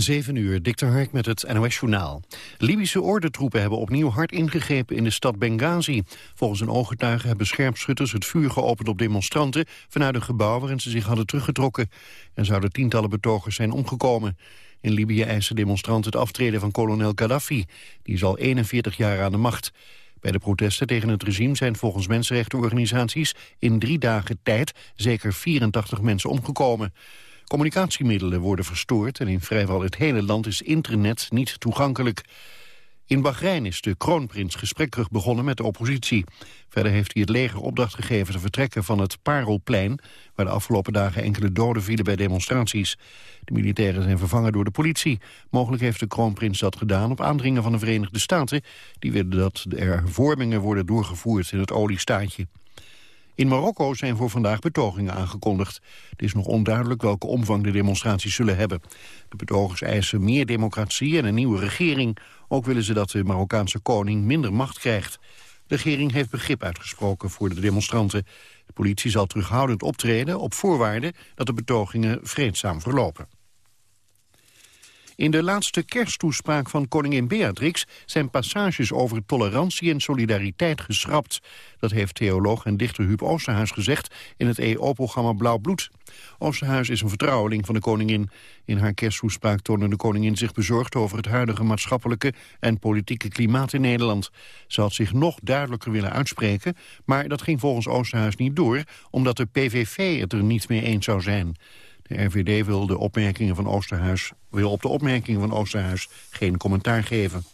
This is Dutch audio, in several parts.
7 uur, Dikter met het NOS-journaal. Libische ordentroepen hebben opnieuw hard ingegrepen in de stad Benghazi. Volgens een ooggetuige hebben scherpschutters het vuur geopend op demonstranten... vanuit een gebouw waarin ze zich hadden teruggetrokken. Er zouden tientallen betogers zijn omgekomen. In Libië eisen demonstranten het aftreden van kolonel Gaddafi. Die is al 41 jaar aan de macht. Bij de protesten tegen het regime zijn volgens mensenrechtenorganisaties... in drie dagen tijd zeker 84 mensen omgekomen. Communicatiemiddelen worden verstoord en in vrijwel het hele land is internet niet toegankelijk. In Bahrein is de kroonprins gesprekkerig begonnen met de oppositie. Verder heeft hij het leger opdracht gegeven te vertrekken van het Parelplein... waar de afgelopen dagen enkele doden vielen bij demonstraties. De militairen zijn vervangen door de politie. Mogelijk heeft de kroonprins dat gedaan op aandringen van de Verenigde Staten... die willen dat er hervormingen worden doorgevoerd in het oliestaatje. In Marokko zijn voor vandaag betogingen aangekondigd. Het is nog onduidelijk welke omvang de demonstraties zullen hebben. De betogers eisen meer democratie en een nieuwe regering. Ook willen ze dat de Marokkaanse koning minder macht krijgt. De regering heeft begrip uitgesproken voor de demonstranten. De politie zal terughoudend optreden op voorwaarde dat de betogingen vreedzaam verlopen. In de laatste kersttoespraak van koningin Beatrix zijn passages over tolerantie en solidariteit geschrapt. Dat heeft theoloog en dichter Huub Oosterhuis gezegd in het EO-programma Blauw Bloed. Oosterhuis is een vertrouweling van de koningin. In haar kersttoespraak toonde de koningin zich bezorgd over het huidige maatschappelijke en politieke klimaat in Nederland. Ze had zich nog duidelijker willen uitspreken, maar dat ging volgens Oosterhuis niet door, omdat de PVV het er niet mee eens zou zijn. De RVD wil, de opmerkingen van Oosterhuis, wil op de opmerkingen van Oosterhuis geen commentaar geven.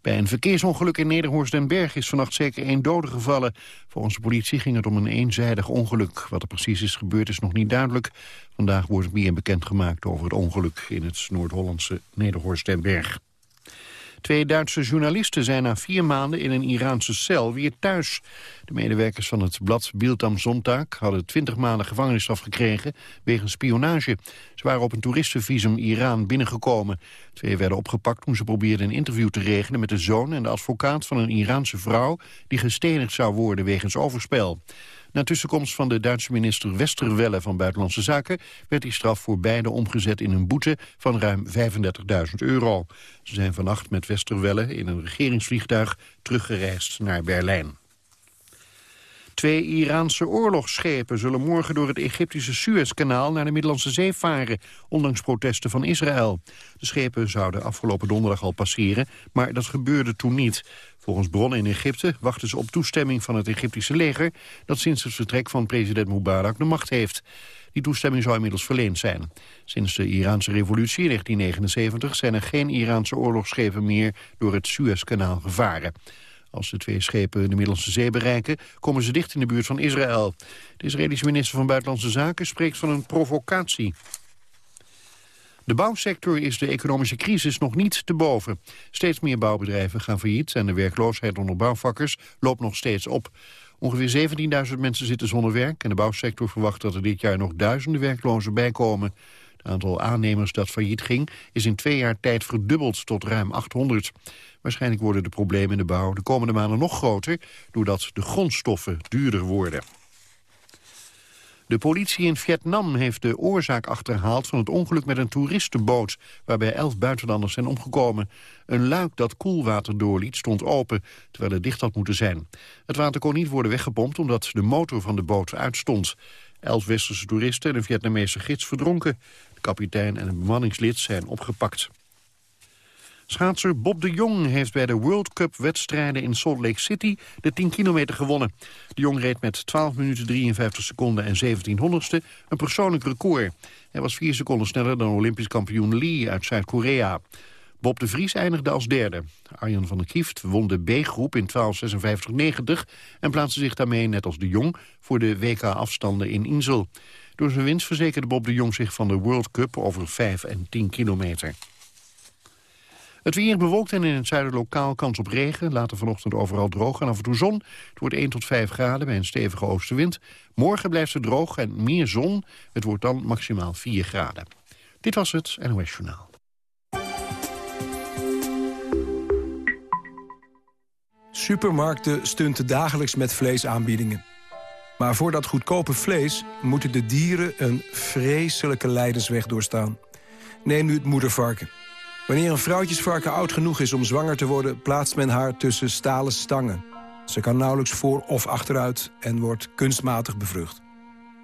Bij een verkeersongeluk in Nederhorst den Berg is vannacht zeker één dode gevallen. Volgens de politie ging het om een eenzijdig ongeluk. Wat er precies is gebeurd is nog niet duidelijk. Vandaag wordt meer bekendgemaakt over het ongeluk in het Noord-Hollandse Nederhorst den Berg. Twee Duitse journalisten zijn na vier maanden in een Iraanse cel weer thuis. De medewerkers van het blad Bild am Sonntag hadden twintig maanden gevangenisstraf gekregen wegens spionage. Ze waren op een toeristenvisum Iran binnengekomen. Twee werden opgepakt toen ze probeerden een interview te regelen met de zoon en de advocaat van een Iraanse vrouw die gestenigd zou worden wegens overspel. Na tussenkomst van de Duitse minister Westerwelle van Buitenlandse Zaken... werd die straf voor beide omgezet in een boete van ruim 35.000 euro. Ze zijn vannacht met Westerwelle in een regeringsvliegtuig teruggereisd naar Berlijn. Twee Iraanse oorlogsschepen zullen morgen door het Egyptische Suezkanaal naar de Middellandse Zee varen, ondanks protesten van Israël. De schepen zouden afgelopen donderdag al passeren, maar dat gebeurde toen niet. Volgens bronnen in Egypte wachten ze op toestemming van het Egyptische leger... dat sinds het vertrek van president Mubarak de macht heeft. Die toestemming zou inmiddels verleend zijn. Sinds de Iraanse revolutie in 1979 zijn er geen Iraanse oorlogsschepen meer door het Suezkanaal gevaren. Als de twee schepen de Middellandse Zee bereiken, komen ze dicht in de buurt van Israël. De Israëlische minister van Buitenlandse Zaken spreekt van een provocatie. De bouwsector is de economische crisis nog niet te boven. Steeds meer bouwbedrijven gaan failliet en de werkloosheid onder bouwvakkers loopt nog steeds op. Ongeveer 17.000 mensen zitten zonder werk en de bouwsector verwacht dat er dit jaar nog duizenden werklozen bijkomen. Het aantal aannemers dat failliet ging is in twee jaar tijd verdubbeld tot ruim 800. Waarschijnlijk worden de problemen in de bouw de komende maanden nog groter... doordat de grondstoffen duurder worden. De politie in Vietnam heeft de oorzaak achterhaald van het ongeluk met een toeristenboot, waarbij elf buitenlanders zijn omgekomen. Een luik dat koelwater doorliet stond open, terwijl het dicht had moeten zijn. Het water kon niet worden weggepompt omdat de motor van de boot uitstond. Elf westerse toeristen en een Vietnamese gids verdronken. Kapitein en een bemanningslid zijn opgepakt. Schaatser Bob de Jong heeft bij de World Cup wedstrijden in Salt Lake City de 10 kilometer gewonnen. De Jong reed met 12 minuten 53 seconden en 17 honderdste een persoonlijk record. Hij was 4 seconden sneller dan Olympisch kampioen Lee uit Zuid-Korea. Bob de Vries eindigde als derde. Arjan van der Kieft won de B-groep in 12.56.90 en plaatste zich daarmee, net als de Jong, voor de WK-afstanden in Insel. Door zijn winst verzekerde Bob de Jong zich van de World Cup over 5 en 10 kilometer. Het weer bewolkt en in het zuiden lokaal kans op regen. Later vanochtend overal droog en af en toe zon. Het wordt 1 tot 5 graden bij een stevige oostenwind. Morgen blijft het droog en meer zon. Het wordt dan maximaal 4 graden. Dit was het NOS Journaal. Supermarkten stunten dagelijks met vleesaanbiedingen. Maar voor dat goedkope vlees moeten de dieren een vreselijke lijdensweg doorstaan. Neem nu het moedervarken. Wanneer een vrouwtjesvarken oud genoeg is om zwanger te worden... plaatst men haar tussen stalen stangen. Ze kan nauwelijks voor of achteruit en wordt kunstmatig bevrucht.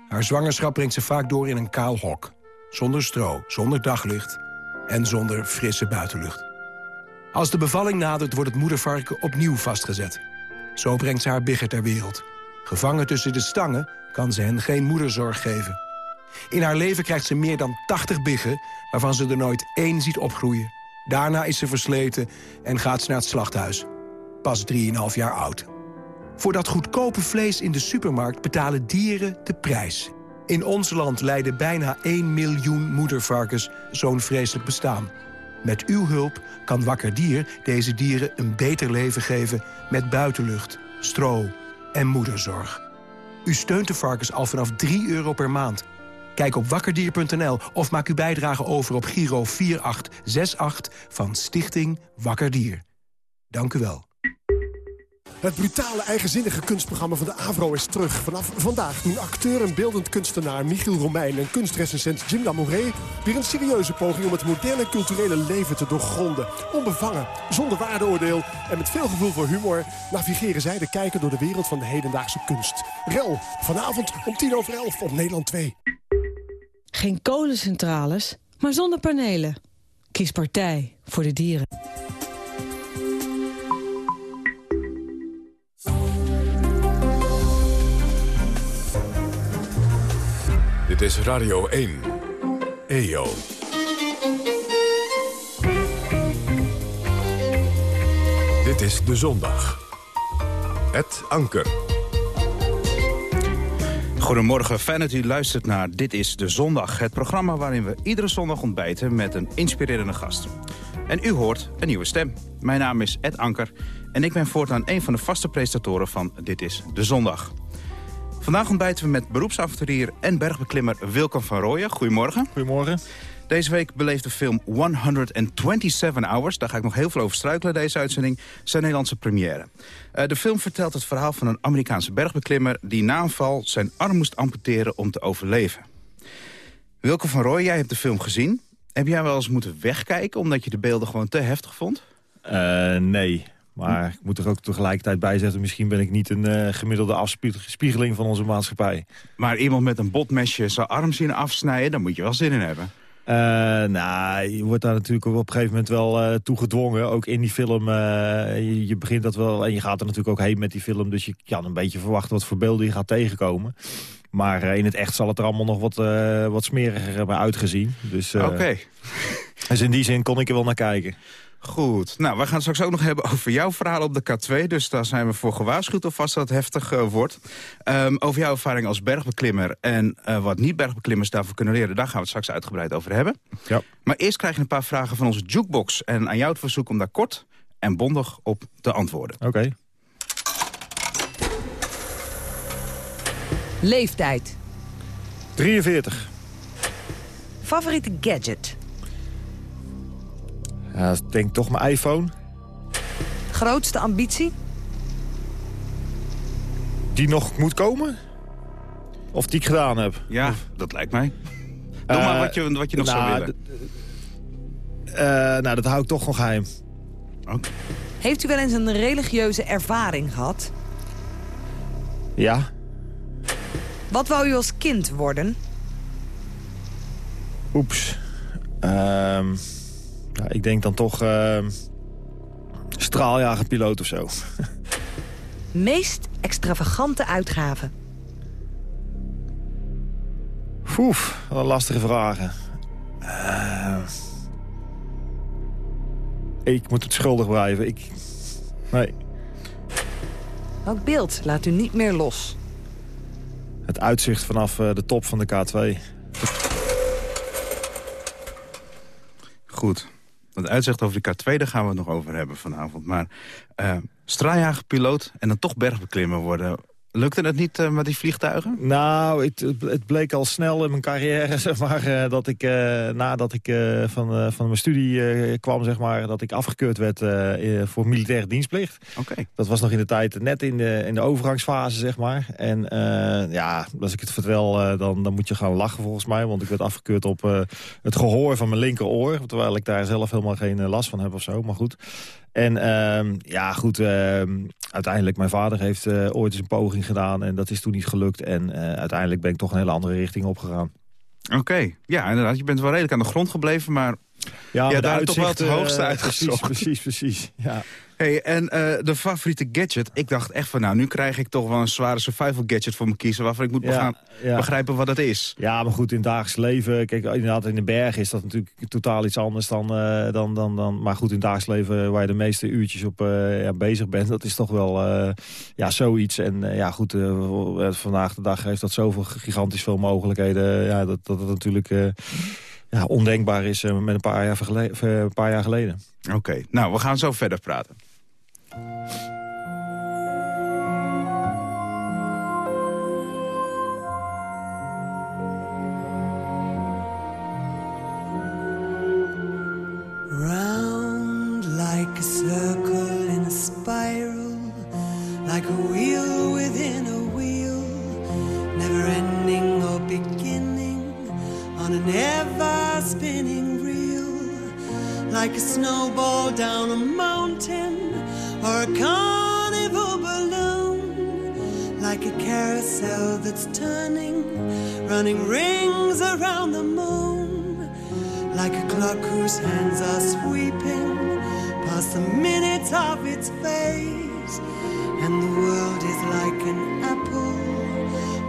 Haar zwangerschap brengt ze vaak door in een kaal hok. Zonder stro, zonder daglicht en zonder frisse buitenlucht. Als de bevalling nadert, wordt het moedervarken opnieuw vastgezet. Zo brengt ze haar bigger ter wereld. Gevangen tussen de stangen kan ze hen geen moederzorg geven. In haar leven krijgt ze meer dan 80 biggen... waarvan ze er nooit één ziet opgroeien. Daarna is ze versleten en gaat ze naar het slachthuis. Pas 3,5 jaar oud. Voor dat goedkope vlees in de supermarkt betalen dieren de prijs. In ons land lijden bijna 1 miljoen moedervarkens zo'n vreselijk bestaan. Met uw hulp kan Wakker Dier deze dieren een beter leven geven... met buitenlucht, stro en moederzorg. U steunt de varkens al vanaf 3 euro per maand. Kijk op wakkerdier.nl of maak uw bijdrage over op Giro 4868 van Stichting Wakker Dier. Dank u wel. Het brutale, eigenzinnige kunstprogramma van de AVRO is terug. Vanaf vandaag doen acteur en beeldend kunstenaar Michiel Romein... en kunstrecensent Jim Lamouret weer een serieuze poging... om het moderne culturele leven te doorgronden. Onbevangen, zonder waardeoordeel en met veel gevoel voor humor... navigeren zij de kijker door de wereld van de hedendaagse kunst. Rel, vanavond om tien over elf op Nederland 2. Geen kolencentrales, maar zonnepanelen. Kies partij voor de dieren. Dit is Radio 1. EO. Dit is De Zondag. Het Anker. Goedemorgen, fijn dat u luistert naar Dit is de Zondag. Het programma waarin we iedere zondag ontbijten met een inspirerende gast. En u hoort een nieuwe stem. Mijn naam is Ed Anker en ik ben voortaan een van de vaste presentatoren van Dit is de Zondag. Vandaag ontbijten we met beroepsavonturier en bergbeklimmer Wilkan van Rooyen. Goedemorgen. Goedemorgen. Deze week beleeft de film 127 Hours, daar ga ik nog heel veel over struikelen deze uitzending, zijn Nederlandse première. Uh, de film vertelt het verhaal van een Amerikaanse bergbeklimmer die na een val zijn arm moest amputeren om te overleven. Wilke van Rooij, jij hebt de film gezien. Heb jij wel eens moeten wegkijken omdat je de beelden gewoon te heftig vond? Uh, nee, maar ik moet er ook tegelijkertijd bij zetten... misschien ben ik niet een uh, gemiddelde afspiegeling van onze maatschappij. Maar iemand met een botmesje zijn arm zien afsnijden... daar moet je wel zin in hebben. Uh, nou, je wordt daar natuurlijk op een gegeven moment wel uh, toe gedwongen. Ook in die film, je, je, begint dat wel... en je gaat er natuurlijk ook heen met die film... dus je kan een beetje verwachten wat voor beelden je gaat tegenkomen. Maar in het echt zal het er allemaal nog wat, wat smeriger hebben uitgezien. Dus, Oké. Dus in die zin kon ik er wel naar kijken. Goed. Nou, we gaan het straks ook nog hebben over jouw verhaal op de K2. Dus daar zijn we voor gewaarschuwd alvast dat het heftig uh, wordt. Um, over jouw ervaring als bergbeklimmer en uh, wat niet-bergbeklimmers daarvoor kunnen leren... daar gaan we het straks uitgebreid over hebben. Ja. Maar eerst krijg je een paar vragen van onze jukebox. En aan jou het verzoek om daar kort en bondig op te antwoorden. Oké. Okay. Leeftijd. 43. Favoriete gadget. Ja, ik denk toch mijn iPhone. Grootste ambitie? Die nog moet komen? Of die ik gedaan heb? Ja, of... dat lijkt mij. Doe uh, maar wat je, wat je nog nou, zou willen. Uh, nou, dat hou ik toch nog geheim. Okay. Heeft u wel eens een religieuze ervaring gehad? Ja. Wat wou u als kind worden? Oeps. Ehm... Uh... Ja, ik denk dan toch uh, straaljagerpiloot of zo. Meest extravagante uitgaven? Oef, wat een lastige vragen. Uh, ik moet het schuldig blijven. Ik... Nee. Welk beeld laat u niet meer los? Het uitzicht vanaf uh, de top van de K2. Goed. Het uitzicht over de K2, daar gaan we het nog over hebben vanavond. Maar uh, straaljagerpiloot en dan toch bergbeklimmer worden... Lukte het niet uh, met die vliegtuigen? Nou, het, het, bleek al snel in mijn carrière, zeg maar, uh, dat ik uh, nadat ik van, van mijn studie kwam, zeg maar, dat ik afgekeurd werd voor militaire dienstplicht. Oké. Okay. Dat was nog in de tijd net in de, in de overgangsfase, zeg maar. En ja, als ik het vertel, dan, dan moet je gaan lachen volgens mij, want ik werd afgekeurd op het gehoor van mijn linkeroor, terwijl ik daar zelf helemaal geen last van heb of zo, maar goed. En uh, ja, goed, uh, uiteindelijk, mijn vader heeft uh, ooit eens een poging gedaan... en dat is toen niet gelukt. En uh, uiteindelijk ben ik toch een hele andere richting opgegaan. Oké, ja, inderdaad. Je bent wel redelijk aan de grond gebleven, maar... Ja, ja daar uitzicht, toch wel het hoogste uitgezocht. Precies, precies, precies. Ja. Hey, en uh, de favoriete gadget. Ik dacht echt van, nou, nu krijg ik toch wel een zware survival gadget voor me kiezen... waarvan ik moet ja, begrijpen wat het is. Ja, maar goed, in het dagelijks leven... Kijk, inderdaad, in de bergen is dat natuurlijk totaal iets anders dan... Uh, dan, dan, dan maar goed, in het dagelijks leven waar je de meeste uurtjes op uh, ja, bezig bent... dat is toch wel ja, zoiets. En ja, goed, vandaag de dag heeft dat zoveel gigantisch veel mogelijkheden... ja, dat, dat het natuurlijk ja, ondenkbaar is met een paar jaar, een paar jaar geleden. Oké, okay. nou, we gaan zo verder praten. Round like a circle in a spiral, like a wheel within a wheel, never ending or beginning on an ever spinning reel, like a snowball down a mountain or a carnival balloon, like a carousel that's turning, running rings around the moon like a clock whose hands are sweeping past the minutes of its face. And the world is like an apple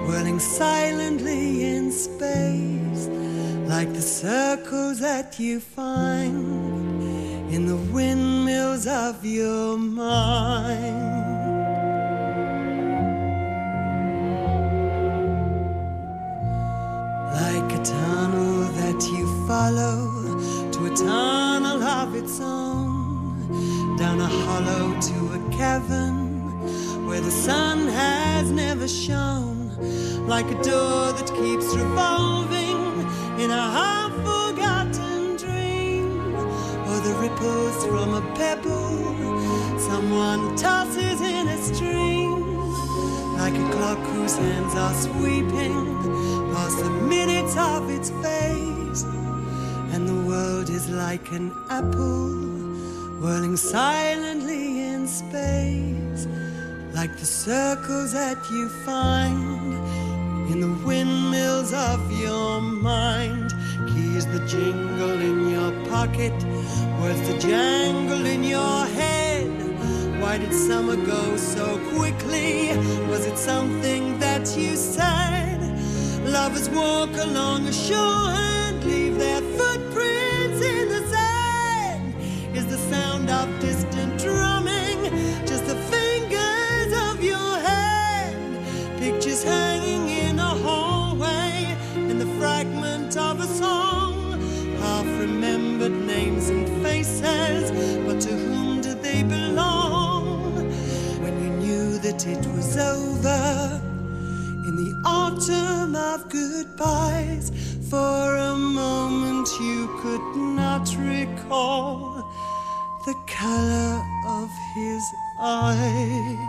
whirling silently in space, like the circles that you find in the windmills of your mind. Like a tunnel that you follow to a tunnel of its own, down a hollow to a cavern where the sun has never shone, like a door that keeps revolving in a half forgotten dream, or the ripples from a pebble someone tosses in a stream, like a clock whose hands are sweeping past the minutes of its face. And the world is like an apple whirling silently in space, like the circles that you find in the windmills of your mind. Keys the jingle in your pocket, words the jangle in your head. Why did summer go so quickly? Was it something that you said? Lovers walk along a shore and leave their footprints in the sand. Is the sound of distant that it was over in the autumn of goodbyes. For a moment you could not recall the color of his eyes.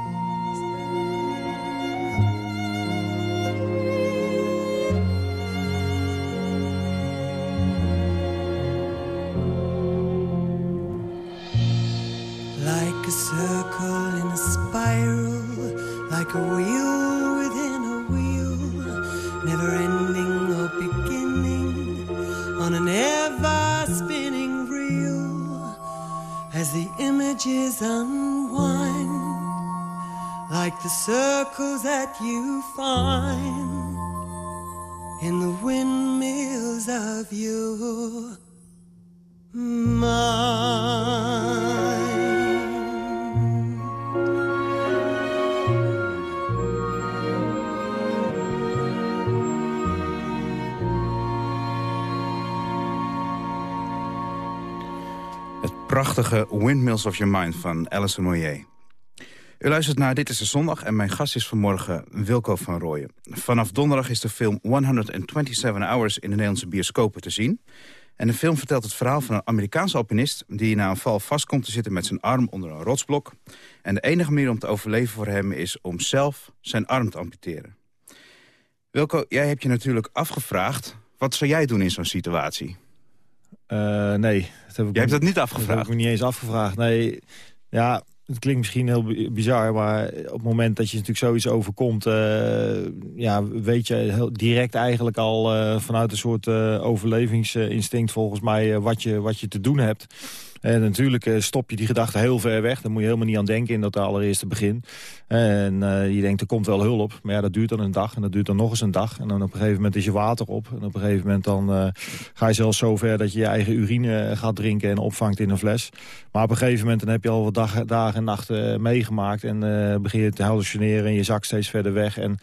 Windmills of Your Mind van Alison Moyer. U luistert naar Dit is de Zondag en mijn gast is vanmorgen Wilco van Rooyen. Vanaf donderdag is de film 127 Hours in de Nederlandse bioscopen te zien. En de film vertelt het verhaal van een Amerikaanse alpinist... die na een val vast komt te zitten met zijn arm onder een rotsblok. En de enige manier om te overleven voor hem is om zelf zijn arm te amputeren. Wilco, jij hebt je natuurlijk afgevraagd... wat zou jij doen in zo'n situatie? Uh, nee. Dat heb ik jij hebt dat niet afgevraagd? Dat heb ik me niet eens afgevraagd. Nee, ja, het klinkt misschien heel bizar, maar op het moment dat je natuurlijk zoiets overkomt... Uh, ja, weet je heel direct eigenlijk al uh, vanuit een soort overlevingsinstinct volgens mij wat, je, wat je te doen hebt. En natuurlijk eh, stop je die gedachte heel ver weg. Daar moet je helemaal niet aan denken in dat allereerste begin. En uh, je denkt, er komt wel hulp. Maar ja, dat duurt dan een dag en dat duurt dan nog eens een dag. En dan op een gegeven moment is je water op. En op een gegeven moment dan uh, ga je zelfs zo ver dat je je eigen urine gaat drinken en opvangt in een fles. Maar op een gegeven moment dan heb je al wat dag, dagen en nachten meegemaakt. En begin je te hallucineren en je zakt steeds verder weg. En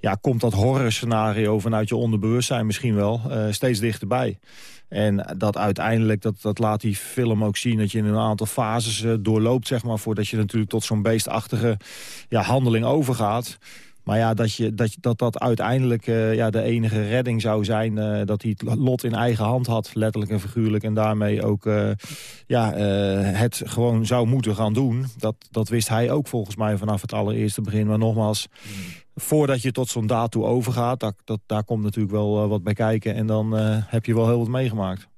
ja, komt dat horrorscenario vanuit je onderbewustzijn misschien wel steeds dichterbij. En dat uiteindelijk, dat, dat laat die film ook zien... dat je in een aantal fases uh, doorloopt, zeg maar... voordat je natuurlijk tot zo'n beestachtige ja, handeling overgaat. Maar ja, dat je, dat, dat, dat uiteindelijk uh, ja, de enige redding zou zijn... Uh, dat hij het lot in eigen hand had, letterlijk en figuurlijk... en daarmee ook ja, het gewoon zou moeten gaan doen. Dat, dat wist hij ook volgens mij vanaf het allereerste begin. Maar nogmaals, voordat je tot zo'n daad toe overgaat... Dat, dat, daar komt natuurlijk wel wat bij kijken. En dan heb je wel heel wat meegemaakt.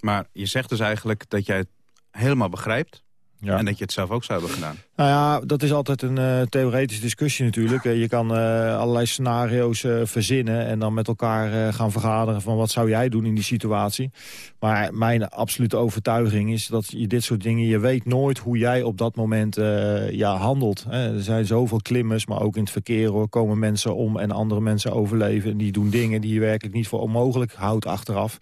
Maar je zegt dus eigenlijk dat jij het helemaal begrijpt... Ja. En dat je het zelf ook zou hebben gedaan. Nou ja, dat is altijd een uh, theoretische discussie natuurlijk. je kan uh, allerlei scenario's verzinnen en dan met elkaar gaan vergaderen van wat zou jij doen in die situatie. Maar mijn absolute overtuiging is dat je dit soort dingen, je weet nooit hoe jij op dat moment ja, handelt. Hè. Er zijn zoveel klimmers, maar ook in het verkeer komen mensen om en andere mensen overleven. En die doen dingen die je werkelijk niet voor onmogelijk houdt achteraf.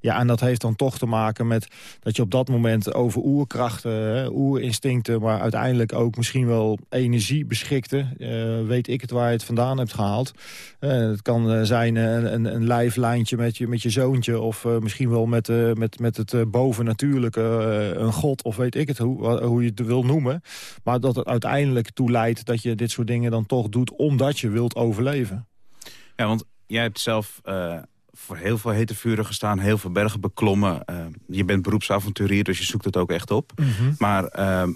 Ja, en dat heeft dan toch te maken met dat je op dat moment over oerkrachten, oerinstincten... maar uiteindelijk ook misschien wel energie beschikte. Uh, weet ik het waar je het vandaan hebt gehaald. Uh, het kan uh, zijn een, een, een lijflijntje met je, met je zoontje... of misschien wel met, met, met het bovennatuurlijke, een god... of weet ik het hoe, hoe je het wil noemen. Maar dat het uiteindelijk toe leidt dat je dit soort dingen dan toch doet... omdat je wilt overleven. Ja, want jij hebt zelf voor heel veel hete vuren gestaan, heel veel bergen beklommen. Uh, je bent beroepsavonturier, dus je zoekt het ook echt op. Mhm. Maar uh,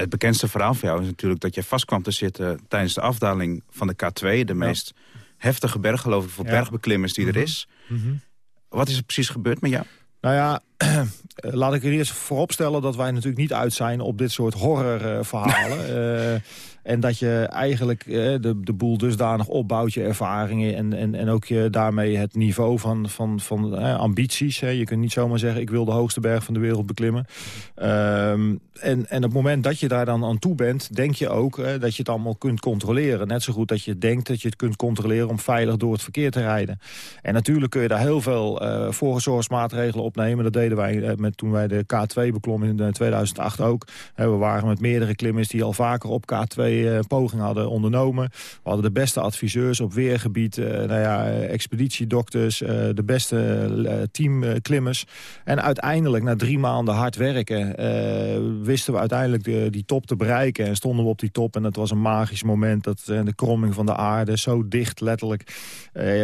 het bekendste verhaal voor jou is natuurlijk dat je vast kwam te zitten... tijdens de afdaling van de K2, de meest heftige berg, geloof ik, voor bergbeklimmers die er mhm. is. Mhm. Wat is er precies gebeurd met jou? Nou ja, laat ik er eerst vooropstellen dat wij natuurlijk niet uit zijn op dit soort horrorverhalen. uh, En dat je eigenlijk eh, de, de boel dusdanig opbouwt, je ervaringen... en, en, en ook je daarmee het niveau van, van, van eh, ambities. Hè. Je kunt niet zomaar zeggen, ik wil de hoogste berg van de wereld beklimmen. Um, en, en op het moment dat je daar dan aan toe bent, denk je ook eh, dat je het allemaal kunt controleren. Net zo goed dat je denkt dat je het kunt controleren om veilig door het verkeer te rijden. En natuurlijk kun je daar heel veel voorzorgsmaatregelen opnemen. Dat deden wij uh, met, toen wij de K2 beklommen in 2008 ook. we waren met meerdere klimmers die al vaker op K2 pogingen hadden ondernomen. We hadden de beste adviseurs op weergebied, nou ja, expeditiedokters, de beste teamklimmers. En uiteindelijk na drie maanden hard werken wisten we uiteindelijk de, die top te bereiken. En stonden we op die top en het was een magisch moment. Dat, de kromming van de aarde, zo dicht letterlijk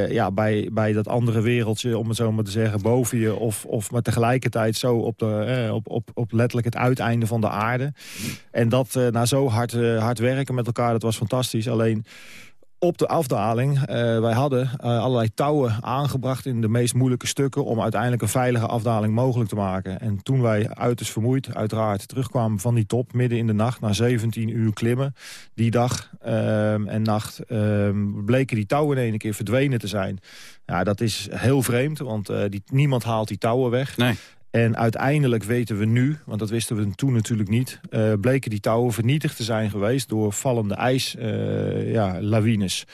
ja, bij, bij dat andere wereldje, om het zo maar te zeggen, boven je. Of, of maar tegelijkertijd zo op, de, uh, op, op, op letterlijk het uiteinde van de aarde. En dat na zo hard, hard werken met elkaar, dat was fantastisch. Alleen op de afdaling. Uh, wij hadden uh, allerlei touwen aangebracht in de meest moeilijke stukken... om uiteindelijk een veilige afdaling mogelijk te maken. En toen wij uiterst vermoeid, uiteraard, terugkwamen van die top... midden in de nacht, na 17 uur klimmen, die dag uh, en nacht... Ehm, bleken die touwen in één keer verdwenen te zijn. Ja, dat is heel vreemd, want eh, die, niemand haalt die touwen weg. Nee. En uiteindelijk weten we nu, want dat wisten we toen natuurlijk niet... Uh, bleken die touwen vernietigd te zijn geweest door vallende ijslawines. Uh,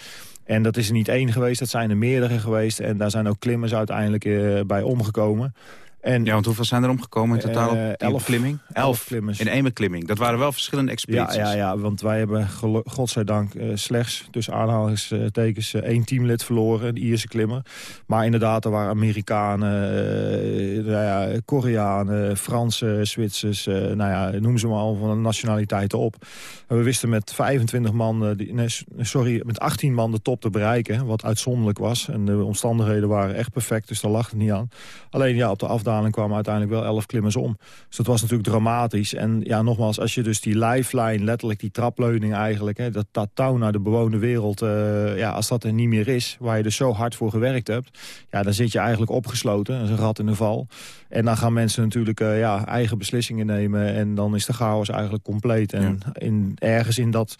ja, en dat is er niet één geweest, dat zijn er meerdere geweest. En daar zijn ook klimmers uiteindelijk uh, bij omgekomen. En, ja, want hoeveel zijn er omgekomen in totaal? Uh, elf, klimming? Elf klimmers. In één beklimming. Dat waren wel verschillende expedities. Ja, ja, ja want wij hebben godzijdank uh, slechts, tussen aanhalingstekens, uh, één teamlid verloren. De Ierse klimmer. Maar inderdaad, er waren Amerikanen, nou ja, Koreanen, Fransen, Zwitsers. nou ja, noem ze maar al van de nationaliteiten op. En we wisten met 25 man, die, nee, sorry, met 18 man de top te bereiken. Wat uitzonderlijk was. En de omstandigheden waren echt perfect, dus daar lag het niet aan. Alleen ja, op de afdaling kwamen uiteindelijk wel 11 klimmers om. Dus dat was natuurlijk dramatisch. En ja, nogmaals, als je dus die lifeline, letterlijk die trapleuning eigenlijk... Hè, dat, dat touw naar de bewoonde wereld, uh, ja, als dat er niet meer is... waar je dus zo hard voor gewerkt hebt... ja, dan zit je eigenlijk opgesloten. Dat is een gat in de val. En dan gaan mensen natuurlijk uh, ja, eigen beslissingen nemen... en dan is de chaos eigenlijk compleet. En in, ergens in, dat,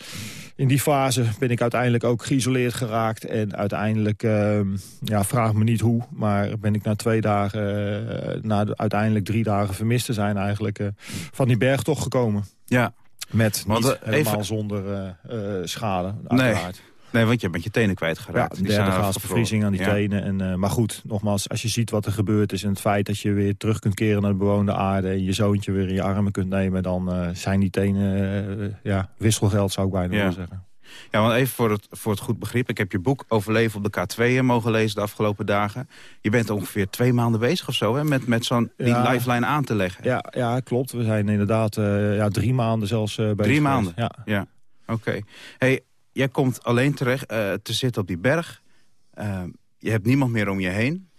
in die fase ben ik uiteindelijk ook geïsoleerd geraakt. En uiteindelijk, uh, ja, vraag me niet hoe... maar ben ik na twee dagen, uh, na de, uiteindelijk drie dagen vermist te zijn... eigenlijk van die bergtocht gekomen. Ja. Met niet helemaal zonder schade, uiteraard. Nee. Nee, want je bent je tenen kwijtgeraakt. Ja, de derde gasbevriezing aan die tenen. En, uh, maar goed, nogmaals, als je ziet wat er gebeurd is... en het feit dat je weer terug kunt keren naar de bewoonde aarde... en je zoontje weer in je armen kunt nemen... dan uh, zijn die tenen uh, ja, wisselgeld, zou ik bijna willen zeggen. Ja, want even voor het, voor het goed begrip. Ik heb je boek Overleven op de K2 mogen lezen de afgelopen dagen. Je bent ongeveer twee maanden bezig of zo, hè? Met, met zo'n die lifeline aan te leggen. Ja, ja klopt. We zijn inderdaad ja, drie maanden zelfs bezig. Drie maanden? Ja. ja. Oké. Hey, jij komt alleen terecht uh, te zitten op die berg. Uh, je hebt niemand meer om je heen.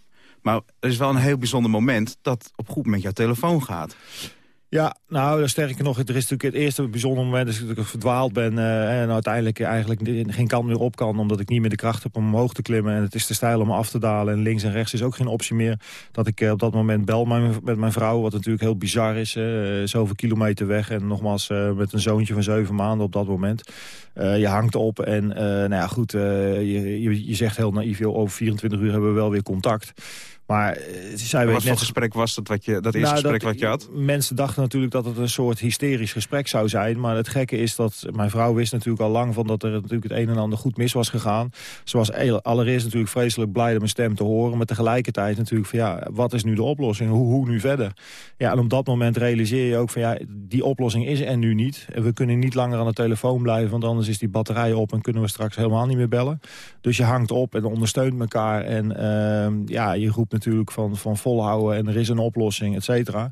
Maar er is wel een heel bijzonder moment dat op goed met jouw telefoon gaat. Ja, nou, sterker nog, er is natuurlijk het eerste bijzondere moment... dat ik verdwaald ben uh, en uiteindelijk eigenlijk geen kant meer op kan... omdat ik niet meer de kracht heb om omhoog te klimmen... en het is te stijl om af te dalen en links en rechts is ook geen optie meer... dat ik uh, op dat moment bel met mijn vrouw, wat natuurlijk heel bizar is. Uh, zoveel kilometer weg en nogmaals met een zoontje van zeven maanden op dat moment. je hangt op en nou ja, goed, je, je, je, zegt heel naïef... Over 24 uur hebben we wel weer contact... Maar uh, zij weet wat gesprek was dat, wat je, dat eerste nou, gesprek wat je had? Mensen dachten natuurlijk dat het een soort hysterisch gesprek zou zijn. Maar het gekke is dat mijn vrouw wist natuurlijk al lang van dat er natuurlijk het een en ander goed mis was gegaan. Ze was allereerst natuurlijk vreselijk blij om mijn stem te horen. Maar tegelijkertijd natuurlijk van ja, wat is nu de oplossing? Hoe, hoe nu verder? Ja, en op dat moment realiseer je ook van ja, die oplossing is er nu niet. En we kunnen niet langer aan de telefoon blijven, want anders is die batterij op en kunnen we straks helemaal niet meer bellen. Dus je hangt op en ondersteunt elkaar en uh, ja, je roept natuurlijk van, van volhouden en er is een oplossing, et cetera.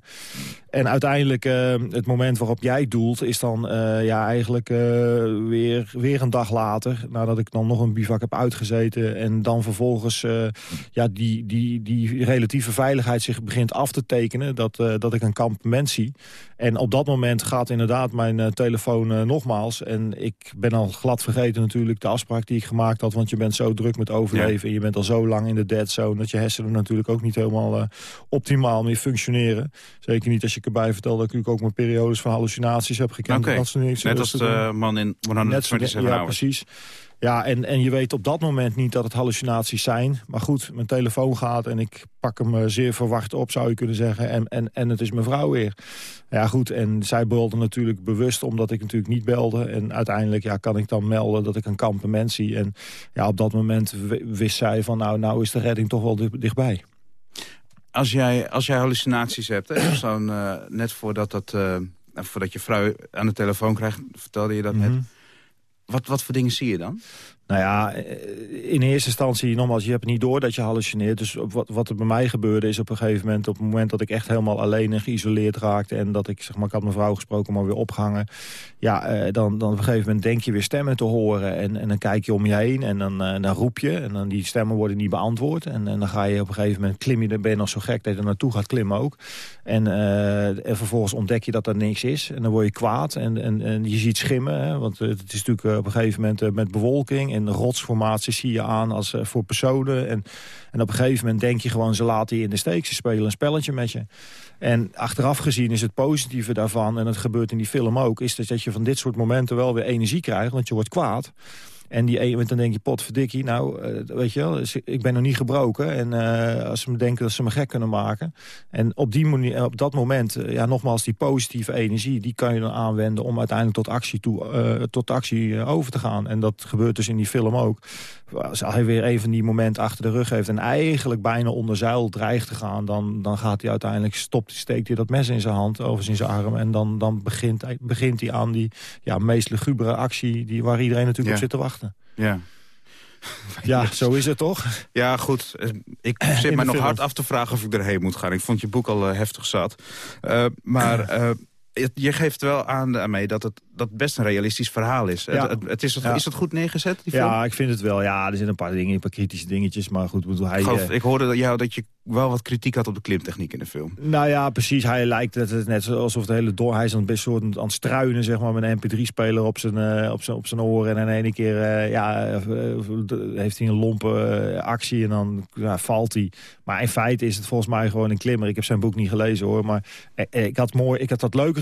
En uiteindelijk, uh, het moment waarop jij doelt, is dan uh, ja, eigenlijk uh, weer, weer een dag later. Nadat ik dan nog een bivak heb uitgezeten. En dan vervolgens ja, die, die, die relatieve veiligheid zich begint af te tekenen. Dat, dat ik een kampement zie. En op dat moment gaat inderdaad mijn telefoon nogmaals. En ik ben al glad vergeten natuurlijk de afspraak die ik gemaakt had. Want je bent zo druk met overleven. En je bent al zo lang in de dead zone. Dat je hersenen natuurlijk ook niet helemaal optimaal meer functioneren. Zeker niet als je ik erbij vertel dat ik ook mijn periodes van hallucinaties heb gekend. Okay. Dat Net als de man in 127 Ja, precies. Ja, en, en je weet op dat moment niet dat het hallucinaties zijn. Maar goed, mijn telefoon gaat en ik pak hem eh, zeer verwacht op, zou je kunnen zeggen. En, en, en het is mijn vrouw weer. Ja, goed, en zij belde natuurlijk bewust omdat ik natuurlijk niet belde. En uiteindelijk ja, kan ik dan melden dat ik een kampement zie. En ja, op dat moment wist zij van nou, nou is de redding toch wel dichtbij als jij, als jij hallucinaties hebt, zo'n, uh, net voordat, dat, uh, voordat je vrouw aan de telefoon krijgt, vertelde je dat net. Wat, wat voor dingen zie je dan? Nou ja, eh, in eerste instantie, nogmaals, je hebt niet door dat je hallucineert. Dus wat, wat er bij mij gebeurde is op een gegeven moment... op het moment dat ik echt helemaal alleen en geïsoleerd raakte... en dat ik, zeg maar, ik had mijn vrouw gesproken, maar weer opgehangen... ja, eh, dan, dan op een gegeven moment denk je weer stemmen te horen... en, en dan kijk je om je heen en dan, uh, dan roep je... en dan die stemmen worden niet beantwoord. En, en dan ga je op een gegeven moment klim je, dan ben je nog zo gek dat je er naartoe gaat klimmen ook. En, en vervolgens ontdek je dat er niks is. En dan word je kwaad en, en, en je ziet schimmen. Hè, want het is natuurlijk op een gegeven moment met bewolking... en rotsformaties zie je aan als uh, voor personen. En, en op een gegeven moment denk je gewoon, ze laten je in de steek. Ze spelen een spelletje met je. En achteraf gezien is het positieve daarvan, en het gebeurt in die film ook... is dat je van dit soort momenten wel weer energie krijgt, want je wordt kwaad. En die moment dan denk je, potverdikkie, nou, uh, weet je wel, ik ben nog niet gebroken. En uh, als ze me denken dat ze me gek kunnen maken. En op, die manier, op dat moment, ja, nogmaals, die positieve energie... die kan je dan aanwenden om uiteindelijk tot actie, toe, tot actie over te gaan. En dat gebeurt dus in die film ook. Als hij weer even die moment achter de rug heeft... en eigenlijk bijna onder zuil dreigt te gaan... dan, dan gaat hij uiteindelijk, stopt, steekt hij dat mes in zijn hand, over zijn arm... en dan, dan begint, begint hij aan die ja, meest lugubere actie... Die, waar iedereen natuurlijk op zit te wachten. Ja. Ja, zo is het toch? Ja, goed. Ik zit me nog hard af te vragen of ik erheen moet gaan. Ik vond je boek al uh, heftig zat. Uh, maar uh, je geeft wel aan mee dat het dat best een realistisch verhaal is. Ja. Het, het, is, het, is het goed neergezet, die film? Ja, ik vind het wel. Ja, er zitten een paar dingen, een paar kritische dingetjes. Maar goed, bedoel, hij... Geloof, ik hoorde jou dat je wel wat kritiek had op de klimtechniek in de film. Nou ja, precies. Hij lijkt het net alsof de hele door... Hij is een best soort aan het struinen, zeg maar, met een mp3-speler op zijn, uh, op zijn, op zijn oren. En in ene keer uh, ja, heeft hij een lompe actie en dan ja, valt hij. Maar in feite is het volgens mij gewoon een klimmer. Ik heb zijn boek niet gelezen, hoor. Maar ik had, mooi, ik had dat leuker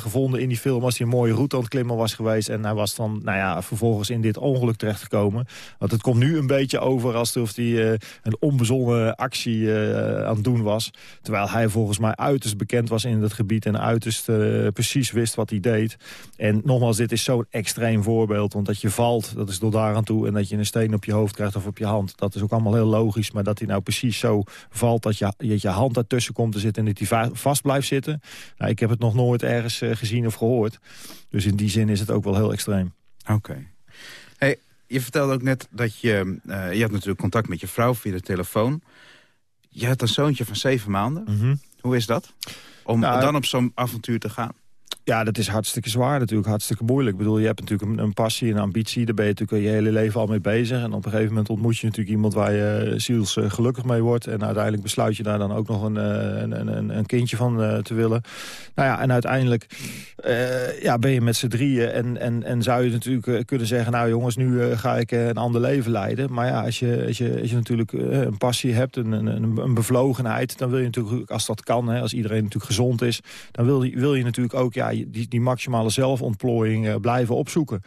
gevonden in die film als hij een mooie route aan het klimmen was geweest. En hij was dan, nou ja, vervolgens in dit ongeluk terechtgekomen. Want het komt nu een beetje over alsof hij een onbezonnen actie uh, aan het doen was. Terwijl hij volgens mij uiterst bekend was in dat gebied... en uiterst uh, precies wist wat hij deed. En nogmaals, dit is zo'n extreem voorbeeld. Want dat je valt, dat is door daaraan toe... en dat je een steen op je hoofd krijgt of op je hand. Dat is ook allemaal heel logisch. Maar dat hij nou precies zo valt dat je, je, hand ertussen komt te zitten... en dat hij vast blijft zitten. Nou, ik heb het nog nooit ergens uh, gezien of gehoord. Dus in die zin is het ook wel heel extreem. Oké. Hey, je vertelde ook net dat je... Uh, je had natuurlijk contact met je vrouw via de telefoon. Je hebt een zoontje van zeven maanden. Mhm. Hoe is dat? Om nou, dan op zo'n avontuur te gaan? Ja, dat is hartstikke zwaar natuurlijk, hartstikke moeilijk. Ik bedoel, je hebt natuurlijk een, een passie, een ambitie. Daar ben je natuurlijk je hele leven al mee bezig. En op een gegeven moment ontmoet je natuurlijk iemand waar je ziels uh, gelukkig mee wordt. En uiteindelijk besluit je daar dan ook nog een, uh, een, een, een, kindje van te willen. Nou ja, en uiteindelijk ja, ben je met z'n drieën. En, en, en zou je natuurlijk kunnen zeggen, nou jongens, nu ga ik een ander leven leiden. Maar ja, als je, als je, als je natuurlijk een passie hebt, een, een, een bevlogenheid... dan wil je natuurlijk, als dat kan, hè, als iedereen natuurlijk gezond is... dan wil je, wil je natuurlijk ook... Ja, die, die maximale zelfontplooiing uh, blijven opzoeken.